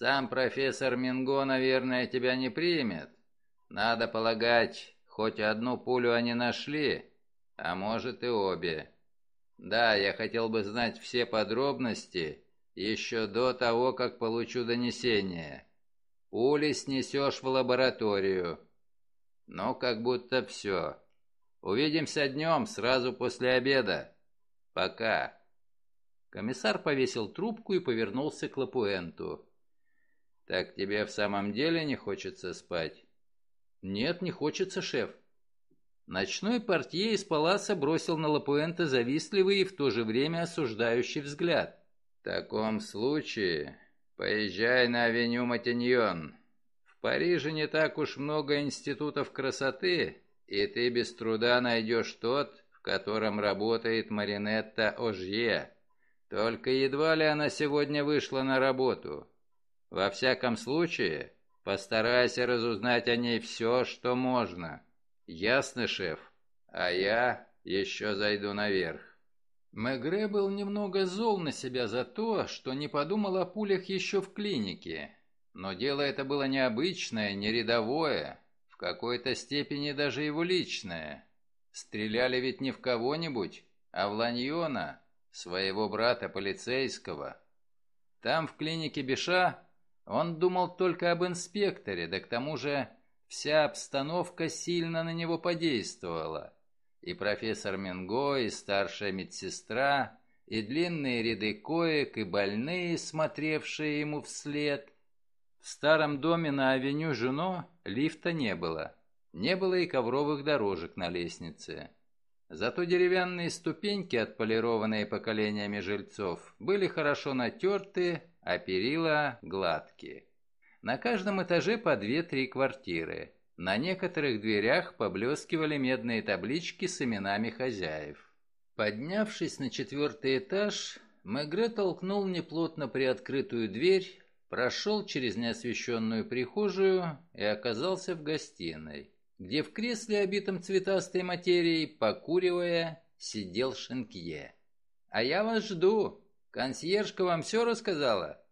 Сам профессор Минго, наверное, тебя не примет. Надо полагать, хоть одну пулю они нашли, а может и обе. Да, я хотел бы знать все подробности еще до того, как получу донесение. Пули снесешь в лабораторию. Но как будто все. Увидимся днем, сразу после обеда. Пока. Комиссар повесил трубку и повернулся к Лапуэнту. «Так тебе в самом деле не хочется спать?» «Нет, не хочется, шеф». Ночной портье из паласа бросил на Лапуэнта завистливый и в то же время осуждающий взгляд. «В таком случае поезжай на авеню Матиньон. В Париже не так уж много институтов красоты, и ты без труда найдешь тот, в котором работает Маринетта Ожье. Только едва ли она сегодня вышла на работу. Во всяком случае, постарайся разузнать о ней все, что можно. Ясно, шеф? А я еще зайду наверх. Мегре был немного зол на себя за то, что не подумал о пулях еще в клинике. Но дело это было необычное, не рядовое, в какой-то степени даже его личное. Стреляли ведь не в кого-нибудь, а в Ланьона, своего брата полицейского. Там, в клинике Беша, он думал только об инспекторе, да к тому же вся обстановка сильно на него подействовала. И профессор Минго, и старшая медсестра, и длинные ряды коек, и больные, смотревшие ему вслед. В старом доме на авеню Жено лифта не было. Не было и ковровых дорожек на лестнице. Зато деревянные ступеньки, отполированные поколениями жильцов, были хорошо натерты а перила гладкие. На каждом этаже по две-три квартиры. На некоторых дверях поблескивали медные таблички с именами хозяев. Поднявшись на четвертый этаж, Мегре толкнул неплотно приоткрытую дверь, прошел через неосвещенную прихожую и оказался в гостиной, где в кресле, обитом цветастой материей, покуривая, сидел Шенкье. «А я вас жду!» Консьержка вам все рассказала?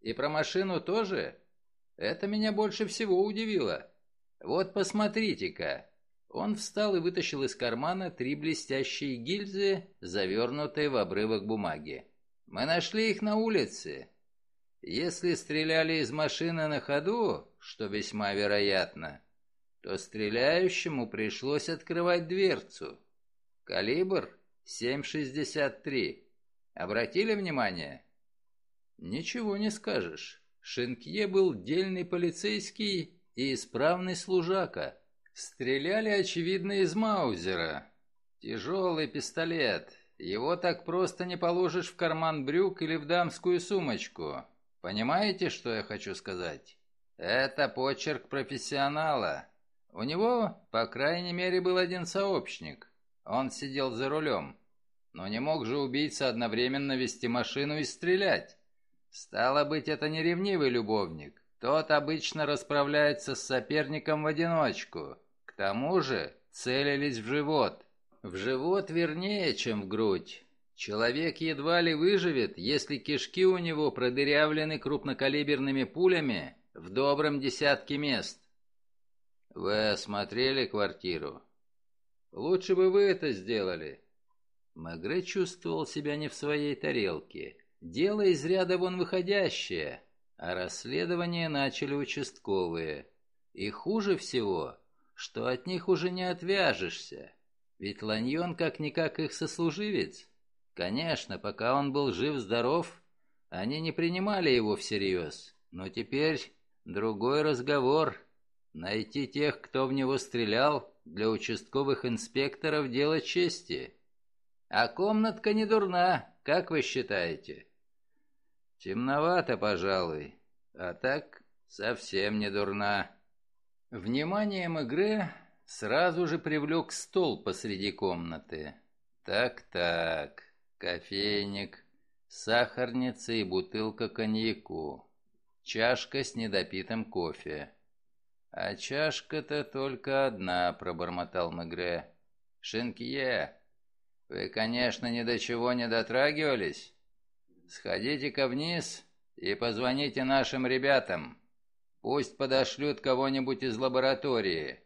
И про машину тоже? Это меня больше всего удивило. Вот посмотрите-ка». Он встал и вытащил из кармана три блестящие гильзы, завернутые в обрывок бумаги. «Мы нашли их на улице. Если стреляли из машины на ходу, что весьма вероятно, то стреляющему пришлось открывать дверцу. Калибр 763. Обратили внимание?» «Ничего не скажешь. Шинкье был дельный полицейский и исправный служака. Стреляли, очевидно, из Маузера. Тяжелый пистолет. Его так просто не положишь в карман брюк или в дамскую сумочку. Понимаете, что я хочу сказать? Это почерк профессионала. У него, по крайней мере, был один сообщник. Он сидел за рулем». Но не мог же убийца одновременно вести машину и стрелять. Стало быть, это не ревнивый любовник. Тот обычно расправляется с соперником в одиночку. К тому же целились в живот. В живот вернее, чем в грудь. Человек едва ли выживет, если кишки у него продырявлены крупнокалиберными пулями в добром десятке мест. Вы осмотрели квартиру? Лучше бы вы это сделали. Магре чувствовал себя не в своей тарелке. Дело из ряда вон выходящее, а расследование начали участковые. И хуже всего, что от них уже не отвяжешься. Ведь Ланьон как-никак их сослуживец. Конечно, пока он был жив-здоров, они не принимали его всерьез. Но теперь другой разговор. Найти тех, кто в него стрелял, для участковых инспекторов дело чести. А комнатка не дурна, как вы считаете? Темновато, пожалуй, а так совсем не дурна. Вниманием игры сразу же привлек стол посреди комнаты. Так-так, кофейник, сахарница и бутылка коньяку, чашка с недопитым кофе. «А чашка-то только одна», — пробормотал Мегре. «Шинкье, вы, конечно, ни до чего не дотрагивались. Сходите-ка вниз и позвоните нашим ребятам. Пусть подошлют кого-нибудь из лаборатории».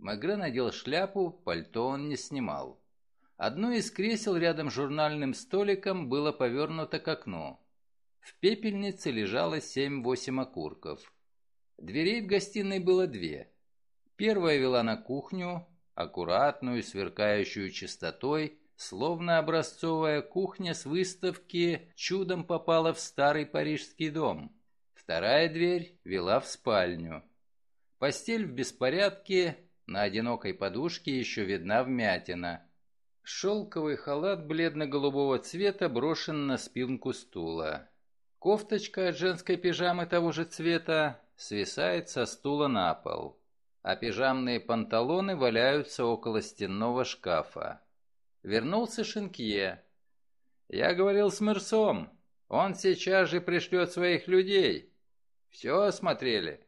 Мегре надел шляпу, пальто он не снимал. Одно из кресел рядом с журнальным столиком было повернуто к окну. В пепельнице лежало семь-восемь окурков. Дверей в гостиной было две. Первая вела на кухню, аккуратную, сверкающую чистотой, словно образцовая кухня с выставки чудом попала в старый парижский дом. Вторая дверь вела в спальню. Постель в беспорядке, на одинокой подушке еще видна вмятина. Шелковый халат бледно-голубого цвета брошен на спинку стула. Кофточка от женской пижамы того же цвета свисает со стула на пол а пижамные панталоны валяются около стенного шкафа. Вернулся Шинкье. «Я говорил с Мерсом. Он сейчас же пришлет своих людей. Все осмотрели?»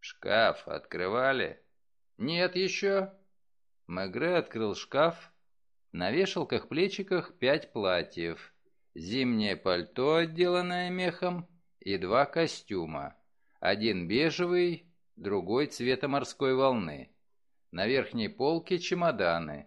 «Шкаф открывали?» «Нет еще». Мегре открыл шкаф. На вешалках-плечиках пять платьев. Зимнее пальто, отделанное мехом, и два костюма. Один бежевый, другой цвета морской волны. На верхней полке чемоданы.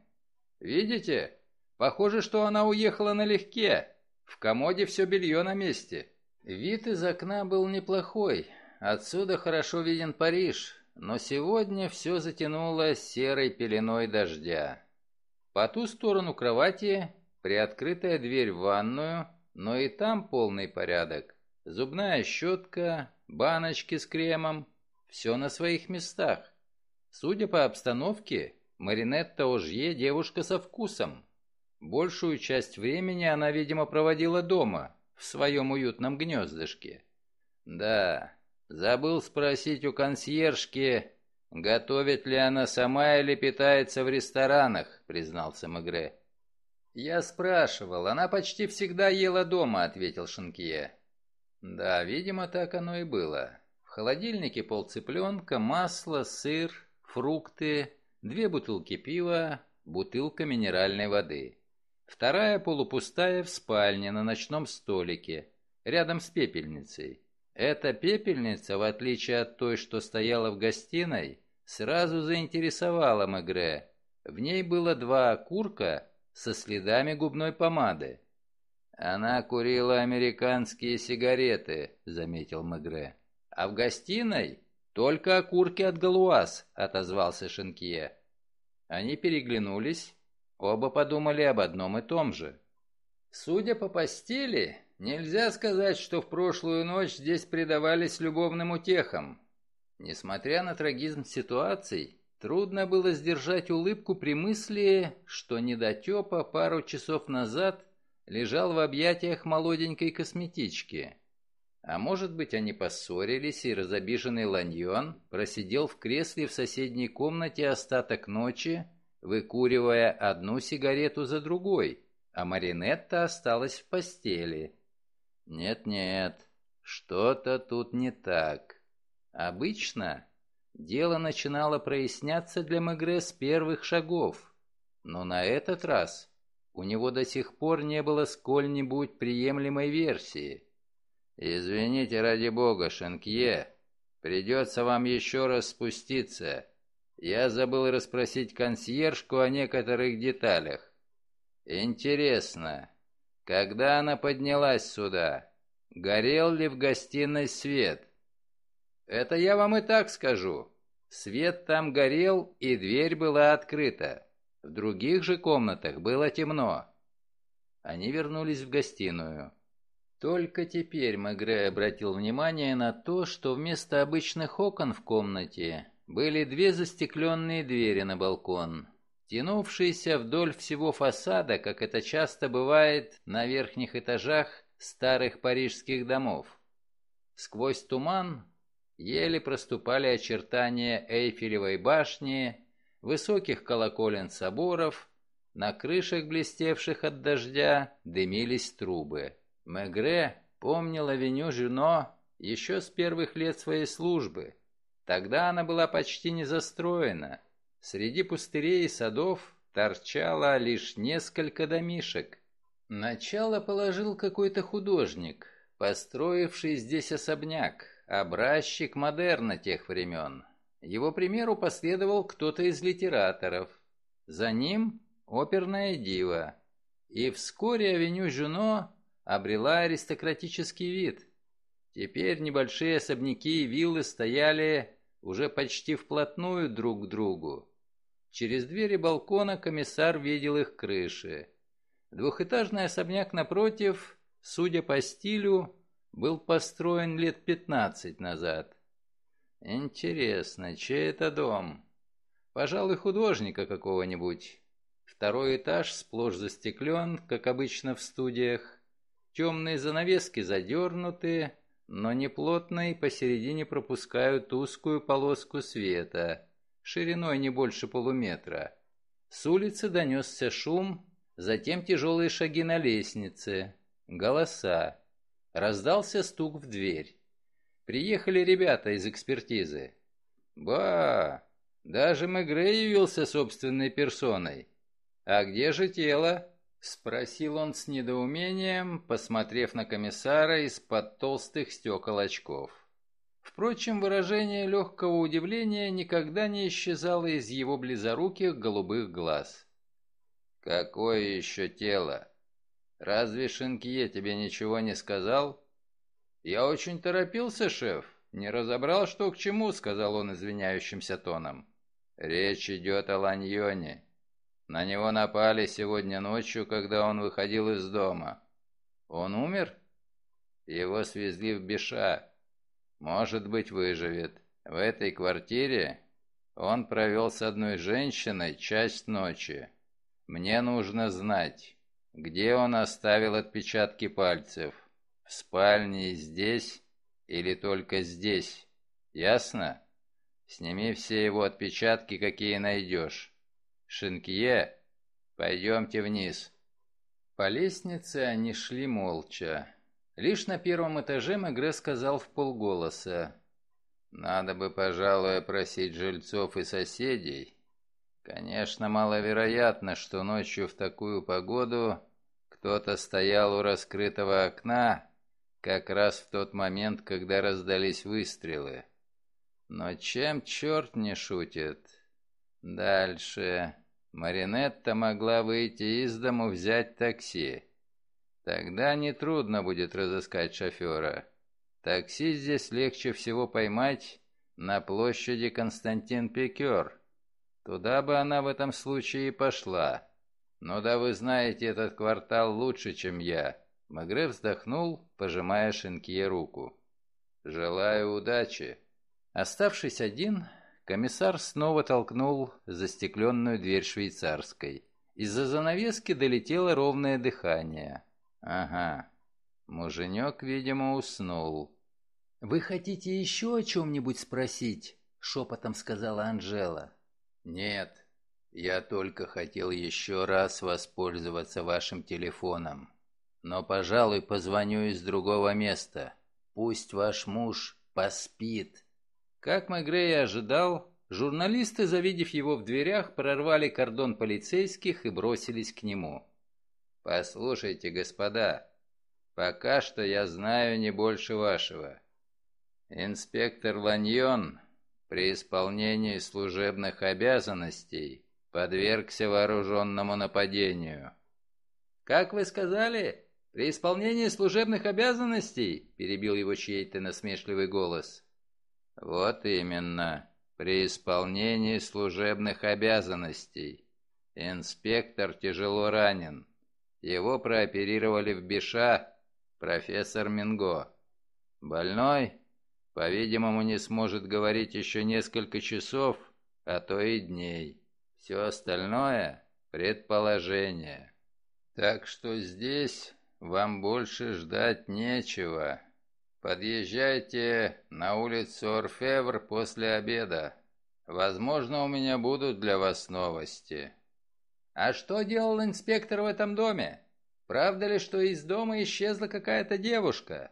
Видите? Похоже, что она уехала налегке. В комоде все белье на месте. Вид из окна был неплохой. Отсюда хорошо виден Париж. Но сегодня все затянуло серой пеленой дождя. По ту сторону кровати приоткрытая дверь в ванную, но и там полный порядок. Зубная щетка, баночки с кремом, все на своих местах. Судя по обстановке, Маринетта Ожье девушка со вкусом. Большую часть времени она, видимо, проводила дома, в своем уютном гнездышке. Да, забыл спросить у консьержки, готовит ли она сама или питается в ресторанах, признался Мегре. «Я спрашивал, она почти всегда ела дома», — ответил Шанкье. «Да, видимо, так оно и было холодильнике полцыпленка, масло, сыр, фрукты, две бутылки пива, бутылка минеральной воды. Вторая полупустая в спальне на ночном столике, рядом с пепельницей. Эта пепельница, в отличие от той, что стояла в гостиной, сразу заинтересовала Мегре. В ней было два окурка со следами губной помады. «Она курила американские сигареты», — заметил Мегре. «А в гостиной только окурки от галуаз», — отозвался Шинкие. Они переглянулись, оба подумали об одном и том же. «Судя по постели, нельзя сказать, что в прошлую ночь здесь предавались любовным утехам». Несмотря на трагизм ситуаций, трудно было сдержать улыбку при мысли, что недотепа пару часов назад лежал в объятиях молоденькой косметички. А может быть, они поссорились, и разобиженный Ланьон просидел в кресле в соседней комнате остаток ночи, выкуривая одну сигарету за другой, а Маринетта осталась в постели. Нет-нет, что-то тут не так. Обычно дело начинало проясняться для Мегре с первых шагов, но на этот раз у него до сих пор не было сколь-нибудь приемлемой версии – «Извините ради бога, Шенкье, придется вам еще раз спуститься. Я забыл расспросить консьержку о некоторых деталях. Интересно, когда она поднялась сюда, горел ли в гостиной свет?» «Это я вам и так скажу. Свет там горел, и дверь была открыта. В других же комнатах было темно». Они вернулись в гостиную. Только теперь Мегре обратил внимание на то, что вместо обычных окон в комнате были две застекленные двери на балкон, тянувшиеся вдоль всего фасада, как это часто бывает на верхних этажах старых парижских домов. Сквозь туман еле проступали очертания Эйфелевой башни, высоких колоколен соборов, на крышах, блестевших от дождя, дымились трубы. Мегре помнила Веню Жюно еще с первых лет своей службы. Тогда она была почти не застроена. Среди пустырей и садов торчало лишь несколько домишек. Начало положил какой-то художник, построивший здесь особняк, образчик модерна тех времен. Его примеру последовал кто-то из литераторов. За ним оперная дива. И вскоре авеню Жюно обрела аристократический вид. Теперь небольшие особняки и виллы стояли уже почти вплотную друг к другу. Через двери балкона комиссар видел их крыши. Двухэтажный особняк напротив, судя по стилю, был построен лет 15 назад. Интересно, чей это дом? Пожалуй, художника какого-нибудь. Второй этаж сплошь застеклен, как обычно в студиях. Темные занавески задернуты, но неплотно и посередине пропускают узкую полоску света, шириной не больше полуметра. С улицы донесся шум, затем тяжелые шаги на лестнице, голоса. Раздался стук в дверь. Приехали ребята из экспертизы. «Ба! Даже Мегре явился собственной персоной. А где же тело?» Спросил он с недоумением, посмотрев на комиссара из-под толстых стекол очков. Впрочем, выражение легкого удивления никогда не исчезало из его близоруких голубых глаз. «Какое еще тело? Разве Шинкье тебе ничего не сказал?» «Я очень торопился, шеф. Не разобрал, что к чему», — сказал он извиняющимся тоном. «Речь идет о Ланьоне. На него напали сегодня ночью, когда он выходил из дома. Он умер? Его свезли в Беша. Может быть, выживет. В этой квартире он провел с одной женщиной часть ночи. Мне нужно знать, где он оставил отпечатки пальцев. В спальне здесь или только здесь. Ясно? Сними все его отпечатки, какие найдешь. Шинкие, пойдемте вниз». По лестнице они шли молча. Лишь на первом этаже Мегре сказал в полголоса. «Надо бы, пожалуй, просить жильцов и соседей. Конечно, маловероятно, что ночью в такую погоду кто-то стоял у раскрытого окна, как раз в тот момент, когда раздались выстрелы. Но чем черт не шутит? Дальше...» Маринетта могла выйти из дому взять такси. Тогда нетрудно будет разыскать шофера. Такси здесь легче всего поймать на площади Константин Пикер. Туда бы она в этом случае и пошла. Но да вы знаете этот квартал лучше, чем я. Магре вздохнул, пожимая Шинкье руку. «Желаю удачи». Оставшись один, Комиссар снова толкнул застекленную дверь швейцарской. Из-за занавески долетело ровное дыхание. «Ага, муженек, видимо, уснул». «Вы хотите еще о чем-нибудь спросить?» — шепотом сказала Анжела. «Нет, я только хотел еще раз воспользоваться вашим телефоном. Но, пожалуй, позвоню из другого места. Пусть ваш муж поспит». Как Магре и ожидал, журналисты, завидев его в дверях, прорвали кордон полицейских и бросились к нему. «Послушайте, господа, пока что я знаю не больше вашего. Инспектор Ланьон при исполнении служебных обязанностей подвергся вооруженному нападению». «Как вы сказали?» «При исполнении служебных обязанностей», — перебил его чей-то насмешливый голос. Вот именно, при исполнении служебных обязанностей. Инспектор тяжело ранен. Его прооперировали в Биша, профессор Минго. Больной, по-видимому, не сможет говорить еще несколько часов, а то и дней. Все остальное — предположение. Так что здесь вам больше ждать нечего. «Подъезжайте на улицу Орфевр после обеда. Возможно, у меня будут для вас новости». «А что делал инспектор в этом доме? Правда ли, что из дома исчезла какая-то девушка?»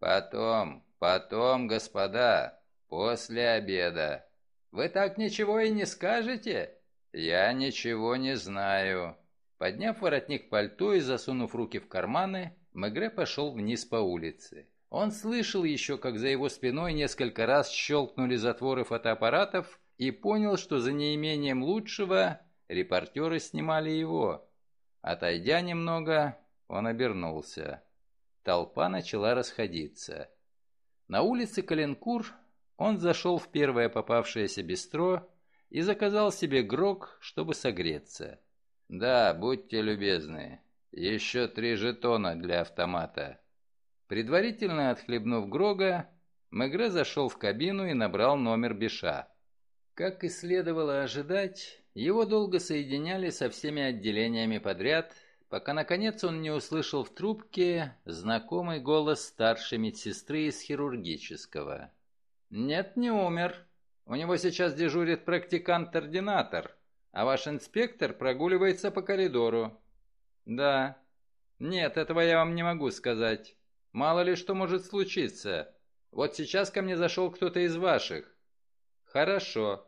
«Потом, потом, господа, после обеда». «Вы так ничего и не скажете?» «Я ничего не знаю». Подняв воротник пальто и засунув руки в карманы, Мегре пошел вниз по улице. Он слышал еще, как за его спиной несколько раз щелкнули затворы фотоаппаратов и понял, что за неимением лучшего репортеры снимали его. Отойдя немного, он обернулся. Толпа начала расходиться. На улице Калинкур. он зашел в первое попавшееся бистро и заказал себе грог, чтобы согреться. «Да, будьте любезны, еще три жетона для автомата», Предварительно отхлебнув Грога, Мегре зашел в кабину и набрал номер Беша. Как и следовало ожидать, его долго соединяли со всеми отделениями подряд, пока, наконец, он не услышал в трубке знакомый голос старшей медсестры из хирургического. «Нет, не умер. У него сейчас дежурит практикант-ординатор, а ваш инспектор прогуливается по коридору». «Да». «Нет, этого я вам не могу сказать. Мало ли что может случиться. Вот сейчас ко мне зашел кто-то из ваших». «Хорошо».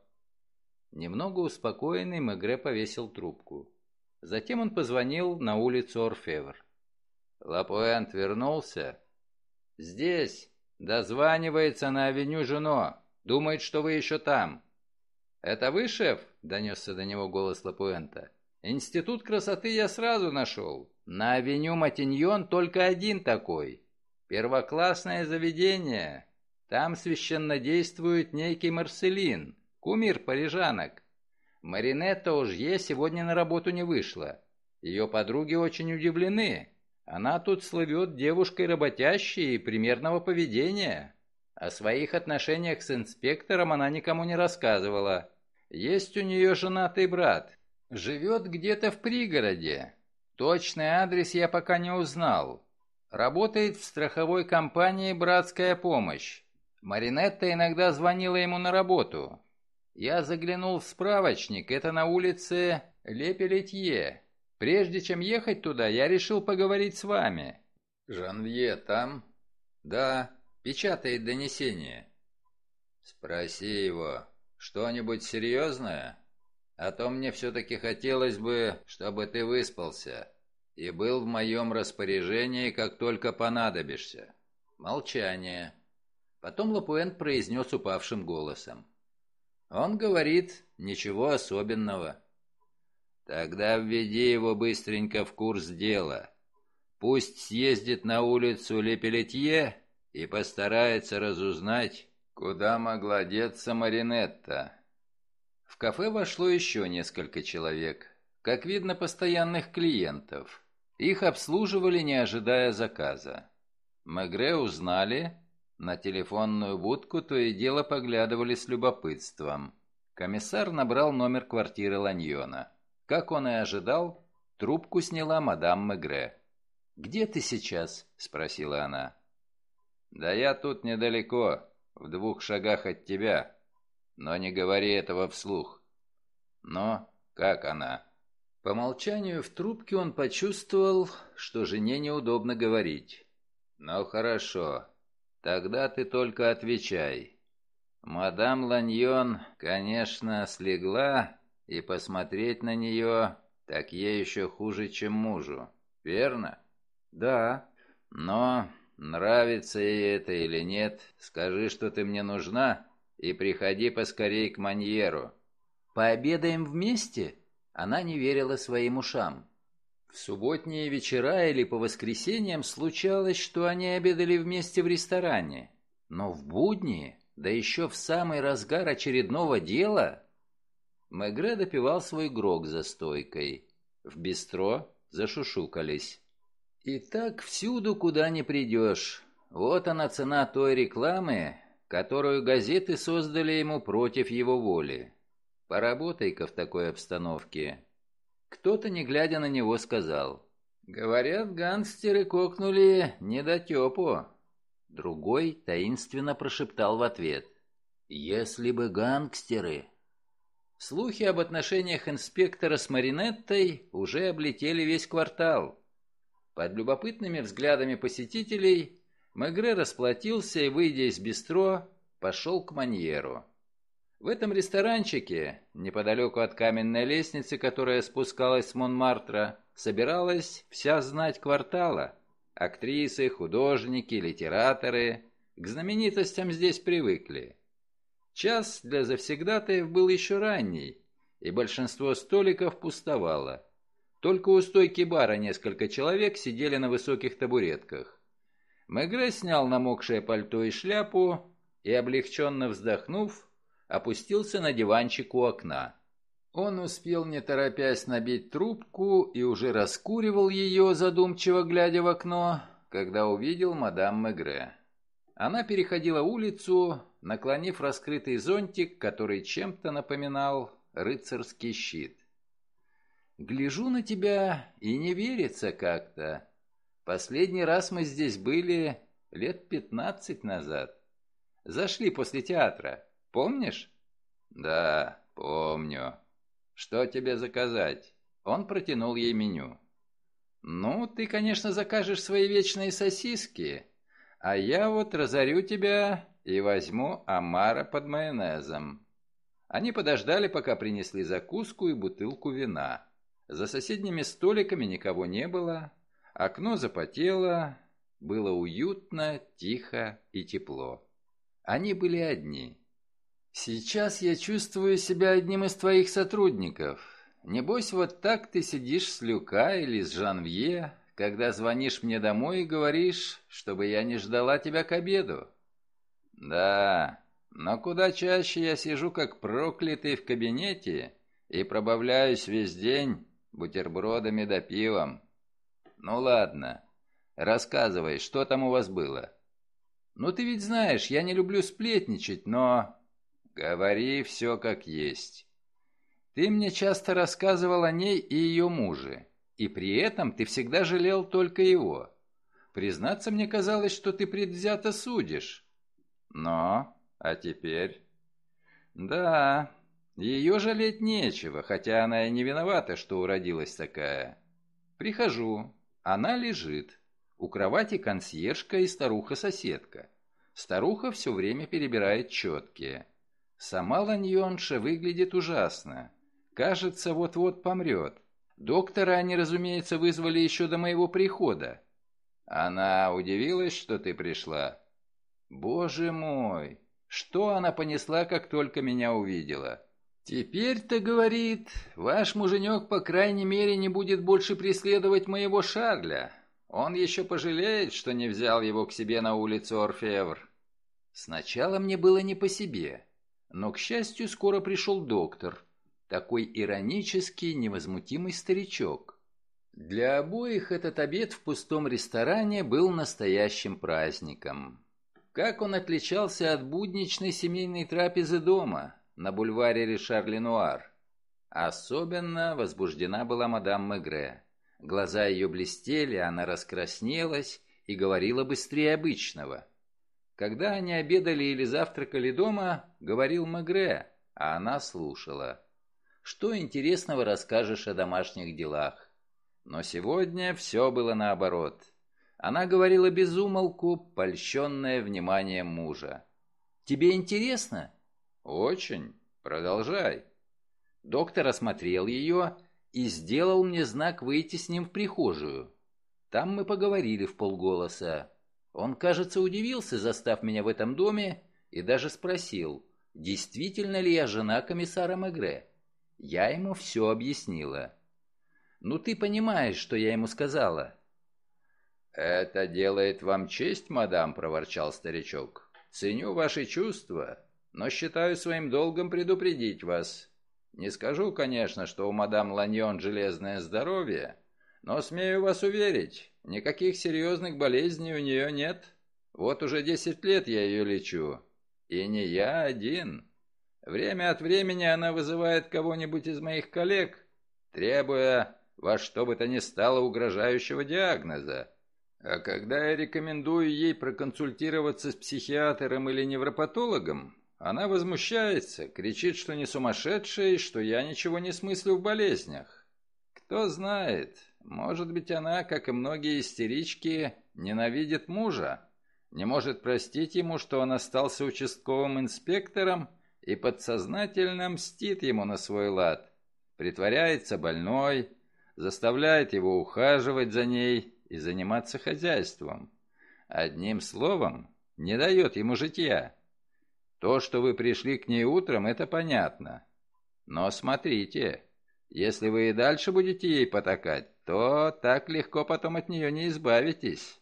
Немного успокоенный Мегре повесил трубку. Затем он позвонил на улицу Орфевр. Лапуэнт вернулся. «Здесь. Дозванивается на авеню Жено. Думает, что вы еще там». «Это вы, шеф?» — донесся до него голос Лапуэнта. «Институт красоты я сразу нашел. На авеню Матиньон только один такой. Первоклассное заведение. Там священно действует некий Марселин, кумир парижанок. Маринетта уж Ожье сегодня на работу не вышла. Ее подруги очень удивлены. Она тут слывет девушкой работящей и примерного поведения. О своих отношениях с инспектором она никому не рассказывала. Есть у нее женатый брат. Живет где-то в пригороде. Точный адрес я пока не узнал. Работает в страховой компании «Братская помощь». Маринетта иногда звонила ему на работу. Я заглянул в справочник, это на улице Лепелетье. Прежде чем ехать туда, я решил поговорить с вами. Жанвье там? Да, печатает донесение. Спроси его, что-нибудь серьезное? А то мне все-таки хотелось бы, чтобы ты выспался и был в моем распоряжении, как только понадобишься. Молчание. Потом Лапуэнт произнес упавшим голосом. Он говорит, ничего особенного. Тогда введи его быстренько в курс дела. Пусть съездит на улицу Лепелетье и постарается разузнать, куда могла деться Маринетта. В кафе вошло еще несколько человек, как видно, постоянных клиентов. Их обслуживали, не ожидая заказа. Мегре узнали, на телефонную будку то и дело поглядывали с любопытством. Комиссар набрал номер квартиры Ланьона. Как он и ожидал, трубку сняла мадам Мегре. «Где ты сейчас?» – спросила она. «Да я тут недалеко, в двух шагах от тебя. Но не говори этого вслух». «Но как она?» По молчанию в трубке он почувствовал, что жене неудобно говорить. «Ну хорошо, тогда ты только отвечай. Мадам Ланьон, конечно, слегла, и посмотреть на нее, так ей еще хуже, чем мужу, верно?» «Да». «Но нравится ей это или нет, скажи, что ты мне нужна, и приходи поскорей к Маньеру». «Пообедаем вместе?» Она не верила своим ушам. В субботние вечера или по воскресеньям случалось, что они обедали вместе в ресторане. Но в будни, да еще в самый разгар очередного дела... Мегре допивал свой грог за стойкой. В бистро зашушукались. И так всюду, куда не придешь. Вот она цена той рекламы, которую газеты создали ему против его воли. Поработай-ка в такой обстановке. Кто-то, не глядя на него, сказал. Говорят, гангстеры кокнули недотепу. Другой таинственно прошептал в ответ. Если бы гангстеры... Слухи об отношениях инспектора с Маринеттой уже облетели весь квартал. Под любопытными взглядами посетителей Мегре расплатился и, выйдя из бистро, пошел к маньеру. В этом ресторанчике, неподалеку от каменной лестницы, которая спускалась с Монмартра, собиралась вся знать квартала. Актрисы, художники, литераторы. К знаменитостям здесь привыкли. Час для завсегдатаев был еще ранний, и большинство столиков пустовало. Только у стойки бара несколько человек сидели на высоких табуретках. Мегре снял намокшее пальто и шляпу и, облегченно вздохнув, опустился на диванчик у окна. Он успел, не торопясь, набить трубку и уже раскуривал ее, задумчиво глядя в окно, когда увидел мадам Мегре. Она переходила улицу, наклонив раскрытый зонтик, который чем-то напоминал рыцарский щит. «Гляжу на тебя, и не верится как-то. Последний раз мы здесь были лет пятнадцать назад. Зашли после театра. Помнишь?» «Да, помню. Что тебе заказать?» Он протянул ей меню. «Ну, ты, конечно, закажешь свои вечные сосиски, а я вот разорю тебя и возьму омара под майонезом». Они подождали, пока принесли закуску и бутылку вина. За соседними столиками никого не было, окно запотело, было уютно, тихо и тепло. Они были одни. Сейчас я чувствую себя одним из твоих сотрудников. Небось, вот так ты сидишь с Люка или с Жанвье, когда звонишь мне домой и говоришь, чтобы я не ждала тебя к обеду. Да, но куда чаще я сижу как проклятый в кабинете и пробавляюсь весь день бутербродами да пивом. Ну ладно, рассказывай, что там у вас было? Ну ты ведь знаешь, я не люблю сплетничать, но... Говори все как есть. Ты мне часто рассказывал о ней и ее муже, и при этом ты всегда жалел только его. Признаться, мне казалось, что ты предвзято судишь. Но, а теперь... Да, ее жалеть нечего, хотя она и не виновата, что уродилась такая. Прихожу, она лежит. У кровати консьержка и старуха-соседка. Старуха все время перебирает четкие. Сама Ланьонша выглядит ужасно. Кажется, вот-вот помрет. Доктора они, разумеется, вызвали еще до моего прихода. Она удивилась, что ты пришла. Боже мой, что она понесла, как только меня увидела. Теперь-то, говорит, ваш муженек, по крайней мере, не будет больше преследовать моего Шарля. Он еще пожалеет, что не взял его к себе на улицу Орфевр. Сначала мне было не по себе. Но, к счастью, скоро пришел доктор, такой иронический, невозмутимый старичок. Для обоих этот обед в пустом ресторане был настоящим праздником. Как он отличался от будничной семейной трапезы дома на бульваре Ришар-Ленуар? Особенно возбуждена была мадам Мегре. Глаза ее блестели, она раскраснелась и говорила быстрее обычного – когда они обедали или завтракали дома, говорил Мегре, а она слушала. «Что интересного расскажешь о домашних делах?» Но сегодня все было наоборот. Она говорила без умолку, польщенная вниманием мужа. «Тебе интересно?» «Очень. Продолжай». Доктор осмотрел ее и сделал мне знак выйти с ним в прихожую. Там мы поговорили в полголоса. Он, кажется, удивился, застав меня в этом доме, и даже спросил, действительно ли я жена комиссара Мегре. Я ему все объяснила. «Ну ты понимаешь, что я ему сказала». «Это делает вам честь, мадам», — проворчал старичок. «Ценю ваши чувства, но считаю своим долгом предупредить вас. Не скажу, конечно, что у мадам Ланьон железное здоровье, но смею вас уверить, Никаких серьезных болезней у нее нет. Вот уже 10 лет я ее лечу. И не я один. Время от времени она вызывает кого-нибудь из моих коллег, требуя во что бы то ни стало угрожающего диагноза. А когда я рекомендую ей проконсультироваться с психиатром или невропатологом, она возмущается, кричит, что не сумасшедшая и что я ничего не смыслю в болезнях. Кто знает, может быть, она, как и многие истерички, ненавидит мужа, не может простить ему, что он остался участковым инспектором и подсознательно мстит ему на свой лад. Притворяется больной, заставляет его ухаживать за ней и заниматься хозяйством. Одним словом, не дает ему житья. То, что вы пришли к ней утром, это понятно. Но смотрите, если вы и дальше будете ей потакать, то так легко потом от нее не избавитесь.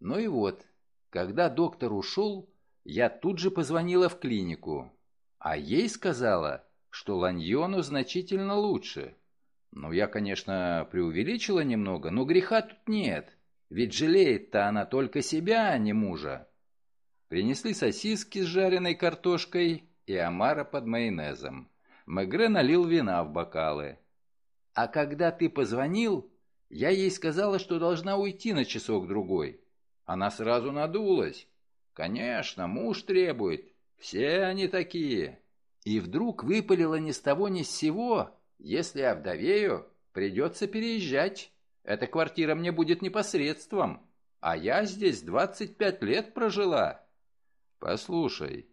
Ну и вот, когда доктор ушел, я тут же позвонила в клинику, а ей сказала, что Ланьону значительно лучше. Ну, я, конечно, преувеличила немного, но греха тут нет, ведь жалеет-то она только себя, а не мужа. Принесли сосиски с жареной картошкой и омара под майонезом. Мегре налил вина в бокалы. «А когда ты позвонил, я ей сказала, что должна уйти на часок-другой. Она сразу надулась. Конечно, муж требует. Все они такие. И вдруг выпалила ни с того ни с сего. Если овдовею, придется переезжать. Эта квартира мне будет непосредством. А я здесь 25 лет прожила». «Послушай,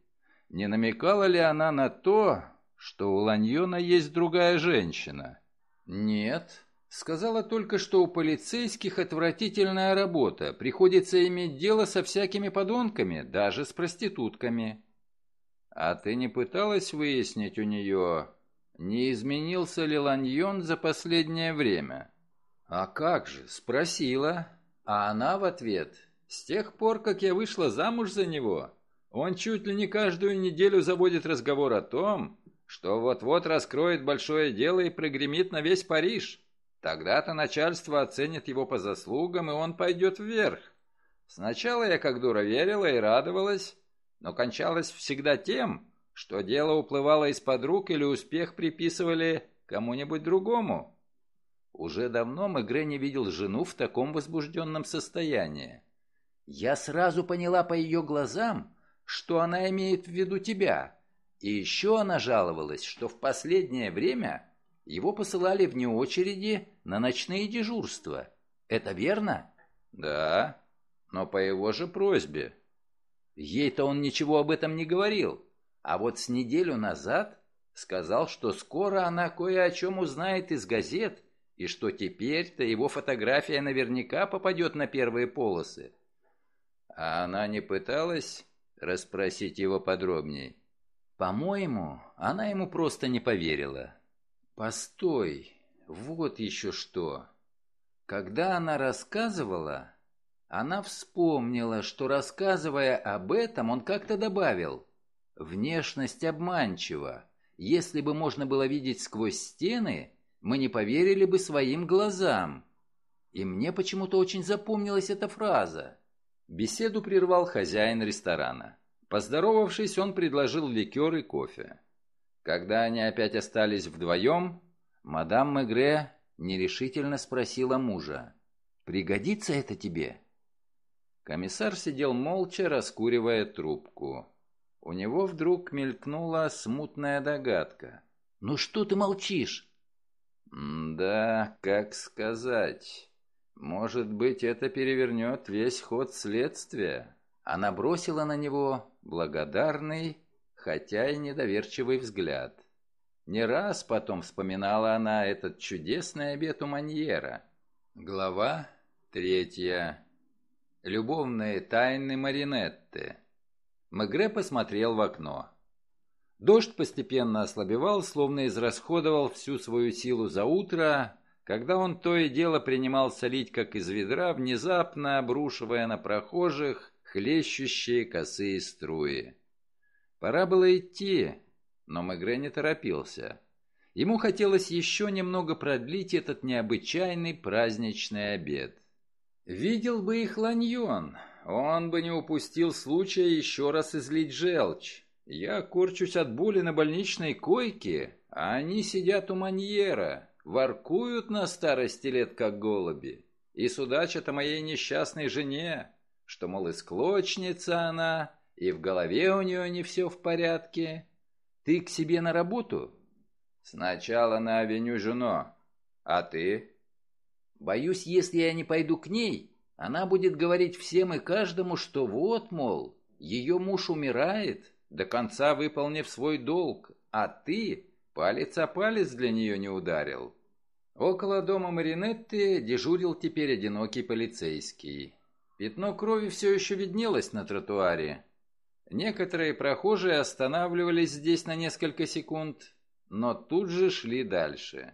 не намекала ли она на то, что у Ланьона есть другая женщина. Нет, сказала только, что у полицейских отвратительная работа, приходится иметь дело со всякими подонками, даже с проститутками. А ты не пыталась выяснить у нее, не изменился ли Ланьон за последнее время? А как же, спросила. А она в ответ, с тех пор, как я вышла замуж за него, он чуть ли не каждую неделю заводит разговор о том, что вот-вот раскроет большое дело и прогремит на весь Париж. Тогда-то начальство оценит его по заслугам, и он пойдет вверх. Сначала я как дура верила и радовалась, но кончалось всегда тем, что дело уплывало из-под рук или успех приписывали кому-нибудь другому. Уже давно Мегре не видел жену в таком возбужденном состоянии. Я сразу поняла по ее глазам, что она имеет в виду тебя, и еще она жаловалась, что в последнее время его посылали вне очереди на ночные дежурства. Это верно? Да, но по его же просьбе. Ей-то он ничего об этом не говорил. А вот с неделю назад сказал, что скоро она кое о чем узнает из газет, и что теперь-то его фотография наверняка попадет на первые полосы. А она не пыталась расспросить его подробнее? По-моему, она ему просто не поверила. Постой, вот еще что. Когда она рассказывала, она вспомнила, что рассказывая об этом, он как-то добавил «Внешность обманчива. Если бы можно было видеть сквозь стены, мы не поверили бы своим глазам». И мне почему-то очень запомнилась эта фраза. Беседу прервал хозяин ресторана. Поздоровавшись, он предложил ликер и кофе. Когда они опять остались вдвоем, мадам Мегре нерешительно спросила мужа. «Пригодится это тебе?» Комиссар сидел молча, раскуривая трубку. У него вдруг мелькнула смутная догадка. «Ну что ты молчишь?» «Да, как сказать. Может быть, это перевернет весь ход следствия». Она бросила на него благодарный, хотя и недоверчивый взгляд. Не раз потом вспоминала она этот чудесный обед у Маньера. Глава третья. Любовные тайны Маринетты. Мегре посмотрел в окно. Дождь постепенно ослабевал, словно израсходовал всю свою силу за утро, когда он то и дело принимался лить как из ведра, внезапно обрушивая на прохожих хлещущие косые струи. Пора было идти, но Мегре не торопился. Ему хотелось еще немного продлить этот необычайный праздничный обед. Видел бы их Ланьон, он бы не упустил случая еще раз излить желчь. Я корчусь от боли на больничной койке, а они сидят у маньера, воркуют на старости лет, как голуби, и судачат о моей несчастной жене что, мол, исклочница она, и в голове у нее не все в порядке. Ты к себе на работу? Сначала на авеню жено, А ты? Боюсь, если я не пойду к ней, она будет говорить всем и каждому, что вот, мол, ее муж умирает, до конца выполнив свой долг, а ты палец о палец для нее не ударил. Около дома Маринетты дежурил теперь одинокий полицейский. Пятно крови все еще виднелось на тротуаре. Некоторые прохожие останавливались здесь на несколько секунд, но тут же шли дальше.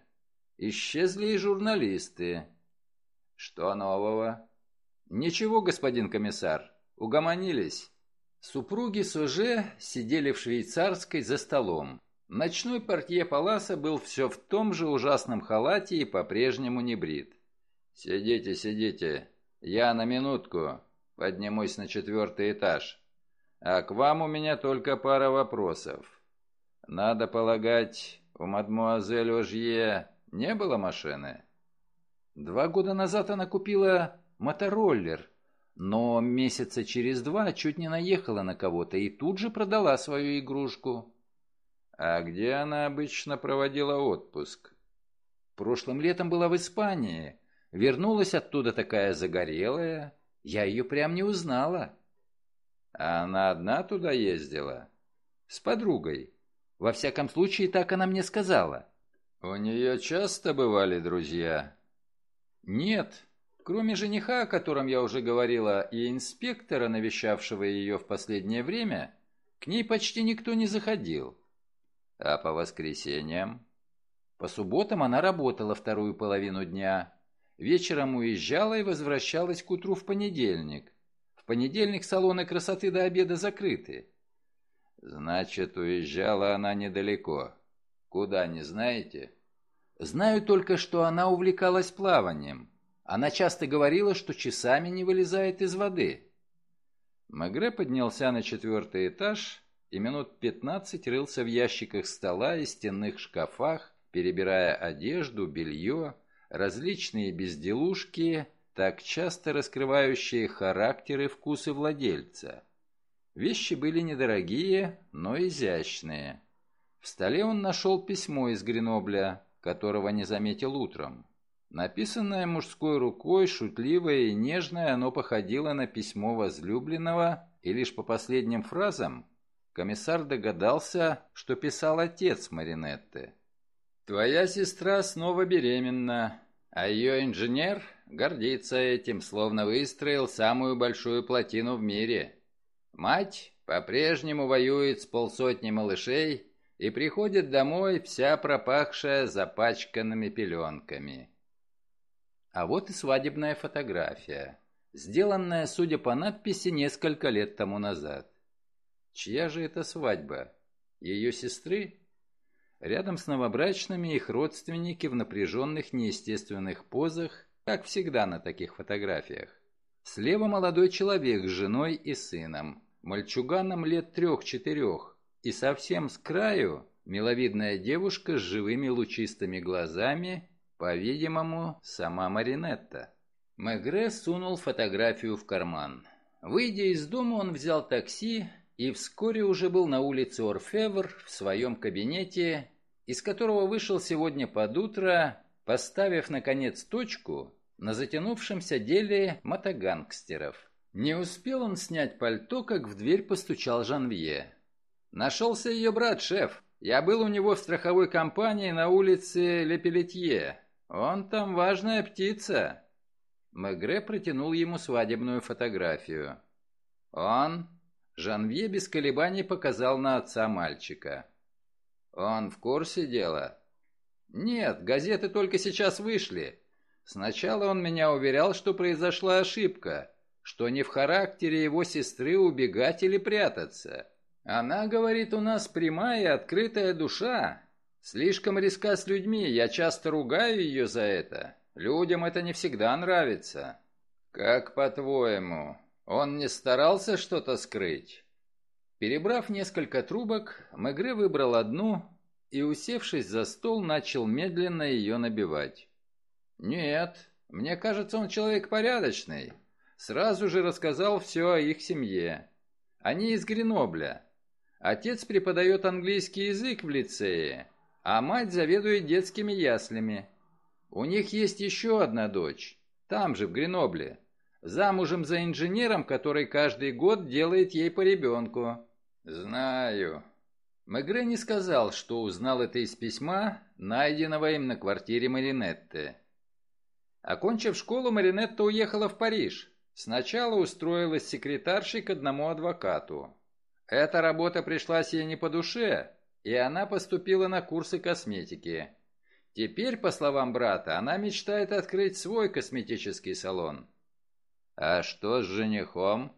Исчезли и журналисты. Что нового? Ничего, господин комиссар, угомонились. Супруги суже сидели в швейцарской за столом. Ночной портье Паласа был все в том же ужасном халате и по-прежнему не брит. «Сидите, сидите, я на минутку поднимусь на четвертый этаж. А к вам у меня только пара вопросов. Надо полагать, у мадмуазель Ожье не было машины? Два года назад она купила мотороллер, но месяца через два чуть не наехала на кого-то и тут же продала свою игрушку. А где она обычно проводила отпуск? Прошлым летом была в Испании, Вернулась оттуда такая загорелая. Я ее прям не узнала. А она одна туда ездила? С подругой. Во всяком случае, так она мне сказала. У нее часто бывали друзья? Нет. Кроме жениха, о котором я уже говорила, и инспектора, навещавшего ее в последнее время, к ней почти никто не заходил. А по воскресеньям? По субботам она работала вторую половину дня. Вечером уезжала и возвращалась к утру в понедельник. В понедельник салоны красоты до обеда закрыты. Значит, уезжала она недалеко. Куда, не знаете? Знаю только, что она увлекалась плаванием. Она часто говорила, что часами не вылезает из воды. Мегре поднялся на четвертый этаж и минут пятнадцать рылся в ящиках стола и стенных шкафах, перебирая одежду, белье, различные безделушки, так часто раскрывающие характеры и вкусы владельца. Вещи были недорогие, но изящные. В столе он нашел письмо из Гренобля, которого не заметил утром. Написанное мужской рукой, шутливое и нежное, оно походило на письмо возлюбленного, и лишь по последним фразам комиссар догадался, что писал отец Маринетты. Твоя сестра снова беременна, а ее инженер гордится этим, словно выстроил самую большую плотину в мире. Мать по-прежнему воюет с полсотни малышей и приходит домой вся пропахшая запачканными пеленками. А вот и свадебная фотография, сделанная, судя по надписи, несколько лет тому назад. Чья же это свадьба? Ее сестры? Рядом с новобрачными их родственники в напряженных неестественных позах, как всегда на таких фотографиях. Слева молодой человек с женой и сыном, мальчуганом лет трех-четырех, и совсем с краю миловидная девушка с живыми лучистыми глазами, по-видимому, сама Маринетта. Мегре сунул фотографию в карман. Выйдя из дома, он взял такси и вскоре уже был на улице Орфевр в своем кабинете, из которого вышел сегодня под утро, поставив, наконец, точку на затянувшемся деле мотогангстеров. Не успел он снять пальто, как в дверь постучал Жанвье. «Нашелся ее брат, шеф. Я был у него в страховой компании на улице Лепелетье. Он там важная птица». Мегре протянул ему свадебную фотографию. «Он?» Жанвье без колебаний показал на отца мальчика. «Он в курсе дела?» «Нет, газеты только сейчас вышли. Сначала он меня уверял, что произошла ошибка, что не в характере его сестры убегать или прятаться. Она, говорит, у нас прямая открытая душа. Слишком риска с людьми, я часто ругаю ее за это. Людям это не всегда нравится». «Как по-твоему, он не старался что-то скрыть?» Перебрав несколько трубок, Мегре выбрал одну и, усевшись за стол, начал медленно ее набивать. «Нет, мне кажется, он человек порядочный. Сразу же рассказал все о их семье. Они из Гренобля. Отец преподает английский язык в лицее, а мать заведует детскими яслями. У них есть еще одна дочь, там же, в Гренобле, замужем за инженером, который каждый год делает ей по ребенку. «Знаю». Мегре не сказал, что узнал это из письма, найденного им на квартире Маринетты. Окончив школу, Маринетта уехала в Париж. Сначала устроилась секретаршей к одному адвокату. Эта работа пришлась ей не по душе, и она поступила на курсы косметики. Теперь, по словам брата, она мечтает открыть свой косметический салон. «А что с женихом?»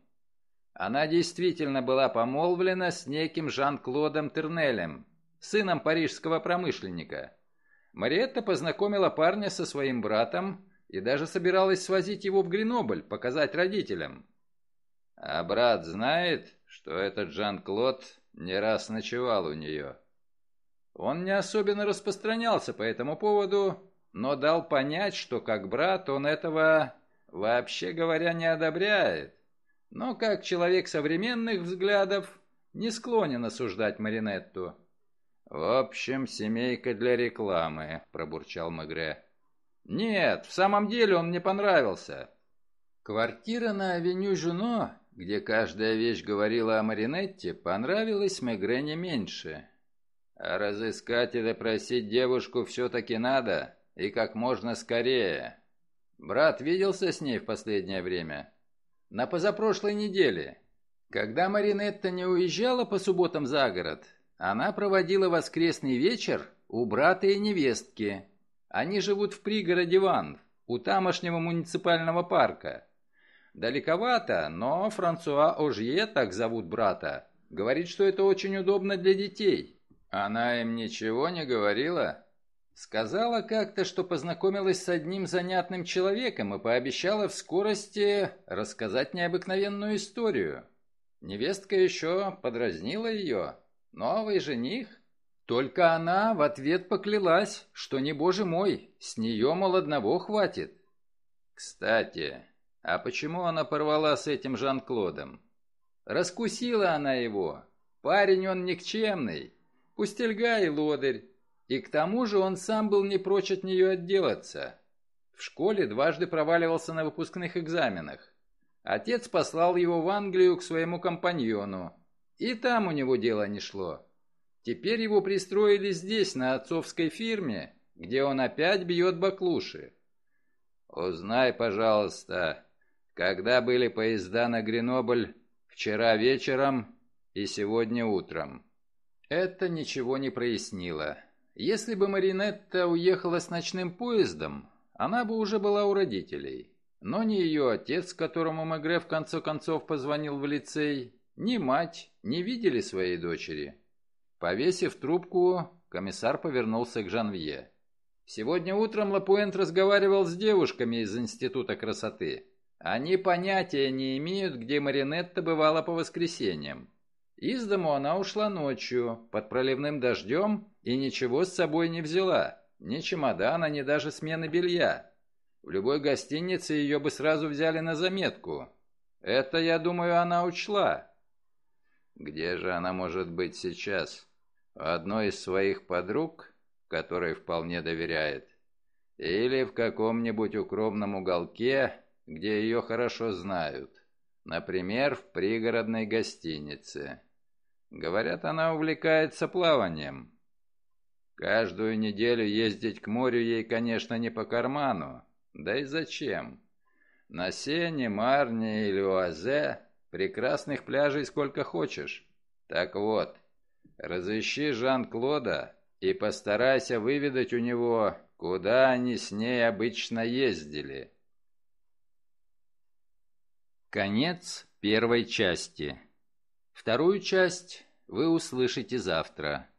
Она действительно была помолвлена с неким Жан-Клодом Тернелем, сыном парижского промышленника. Мариетта познакомила парня со своим братом и даже собиралась свозить его в Гренобль, показать родителям. А брат знает, что этот Жан-Клод не раз ночевал у нее. Он не особенно распространялся по этому поводу, но дал понять, что как брат он этого, вообще говоря, не одобряет но как человек современных взглядов не склонен осуждать Маринетту. «В общем, семейка для рекламы», — пробурчал Мегре. «Нет, в самом деле он мне понравился». Квартира на авеню Жуно, где каждая вещь говорила о Маринетте, понравилась Мегре не меньше. А разыскать и допросить девушку все-таки надо, и как можно скорее. Брат виделся с ней в последнее время?» на позапрошлой неделе. Когда Маринетта не уезжала по субботам за город, она проводила воскресный вечер у брата и невестки. Они живут в пригороде Ван, у тамошнего муниципального парка. Далековато, но Франсуа Ожье, так зовут брата, говорит, что это очень удобно для детей. Она им ничего не говорила? Сказала как-то, что познакомилась с одним занятным человеком и пообещала в скорости рассказать необыкновенную историю. Невестка еще подразнила ее. Новый жених. Только она в ответ поклялась, что не боже мой, с нее, мол, одного хватит. Кстати, а почему она порвала с этим Жан-Клодом? Раскусила она его. Парень он никчемный. Пустельга и лодырь. И к тому же он сам был не прочь от нее отделаться. В школе дважды проваливался на выпускных экзаменах. Отец послал его в Англию к своему компаньону. И там у него дело не шло. Теперь его пристроили здесь, на отцовской фирме, где он опять бьет баклуши. «Узнай, пожалуйста, когда были поезда на Гренобль вчера вечером и сегодня утром?» Это ничего не прояснило. Если бы Маринетта уехала с ночным поездом, она бы уже была у родителей. Но ни ее отец, которому Мегре в конце концов позвонил в лицей, ни мать не видели своей дочери. Повесив трубку, комиссар повернулся к Жанвье. «Сегодня утром Лапуэнт разговаривал с девушками из Института красоты. Они понятия не имеют, где Маринетта бывала по воскресеньям. Из дому она ушла ночью, под проливным дождем, и ничего с собой не взяла. Ни чемодана, ни даже смены белья. В любой гостинице ее бы сразу взяли на заметку. Это, я думаю, она учла. Где же она может быть сейчас? Одной из своих подруг, которой вполне доверяет. Или в каком-нибудь укромном уголке, где ее хорошо знают. Например, в пригородной гостинице. Говорят, она увлекается плаванием. Каждую неделю ездить к морю ей, конечно, не по карману. Да и зачем? На Сене, Марне или Уазе прекрасных пляжей сколько хочешь. Так вот, разыщи Жан-Клода и постарайся выведать у него, куда они с ней обычно ездили. Конец первой части. Вторую часть вы услышите завтра.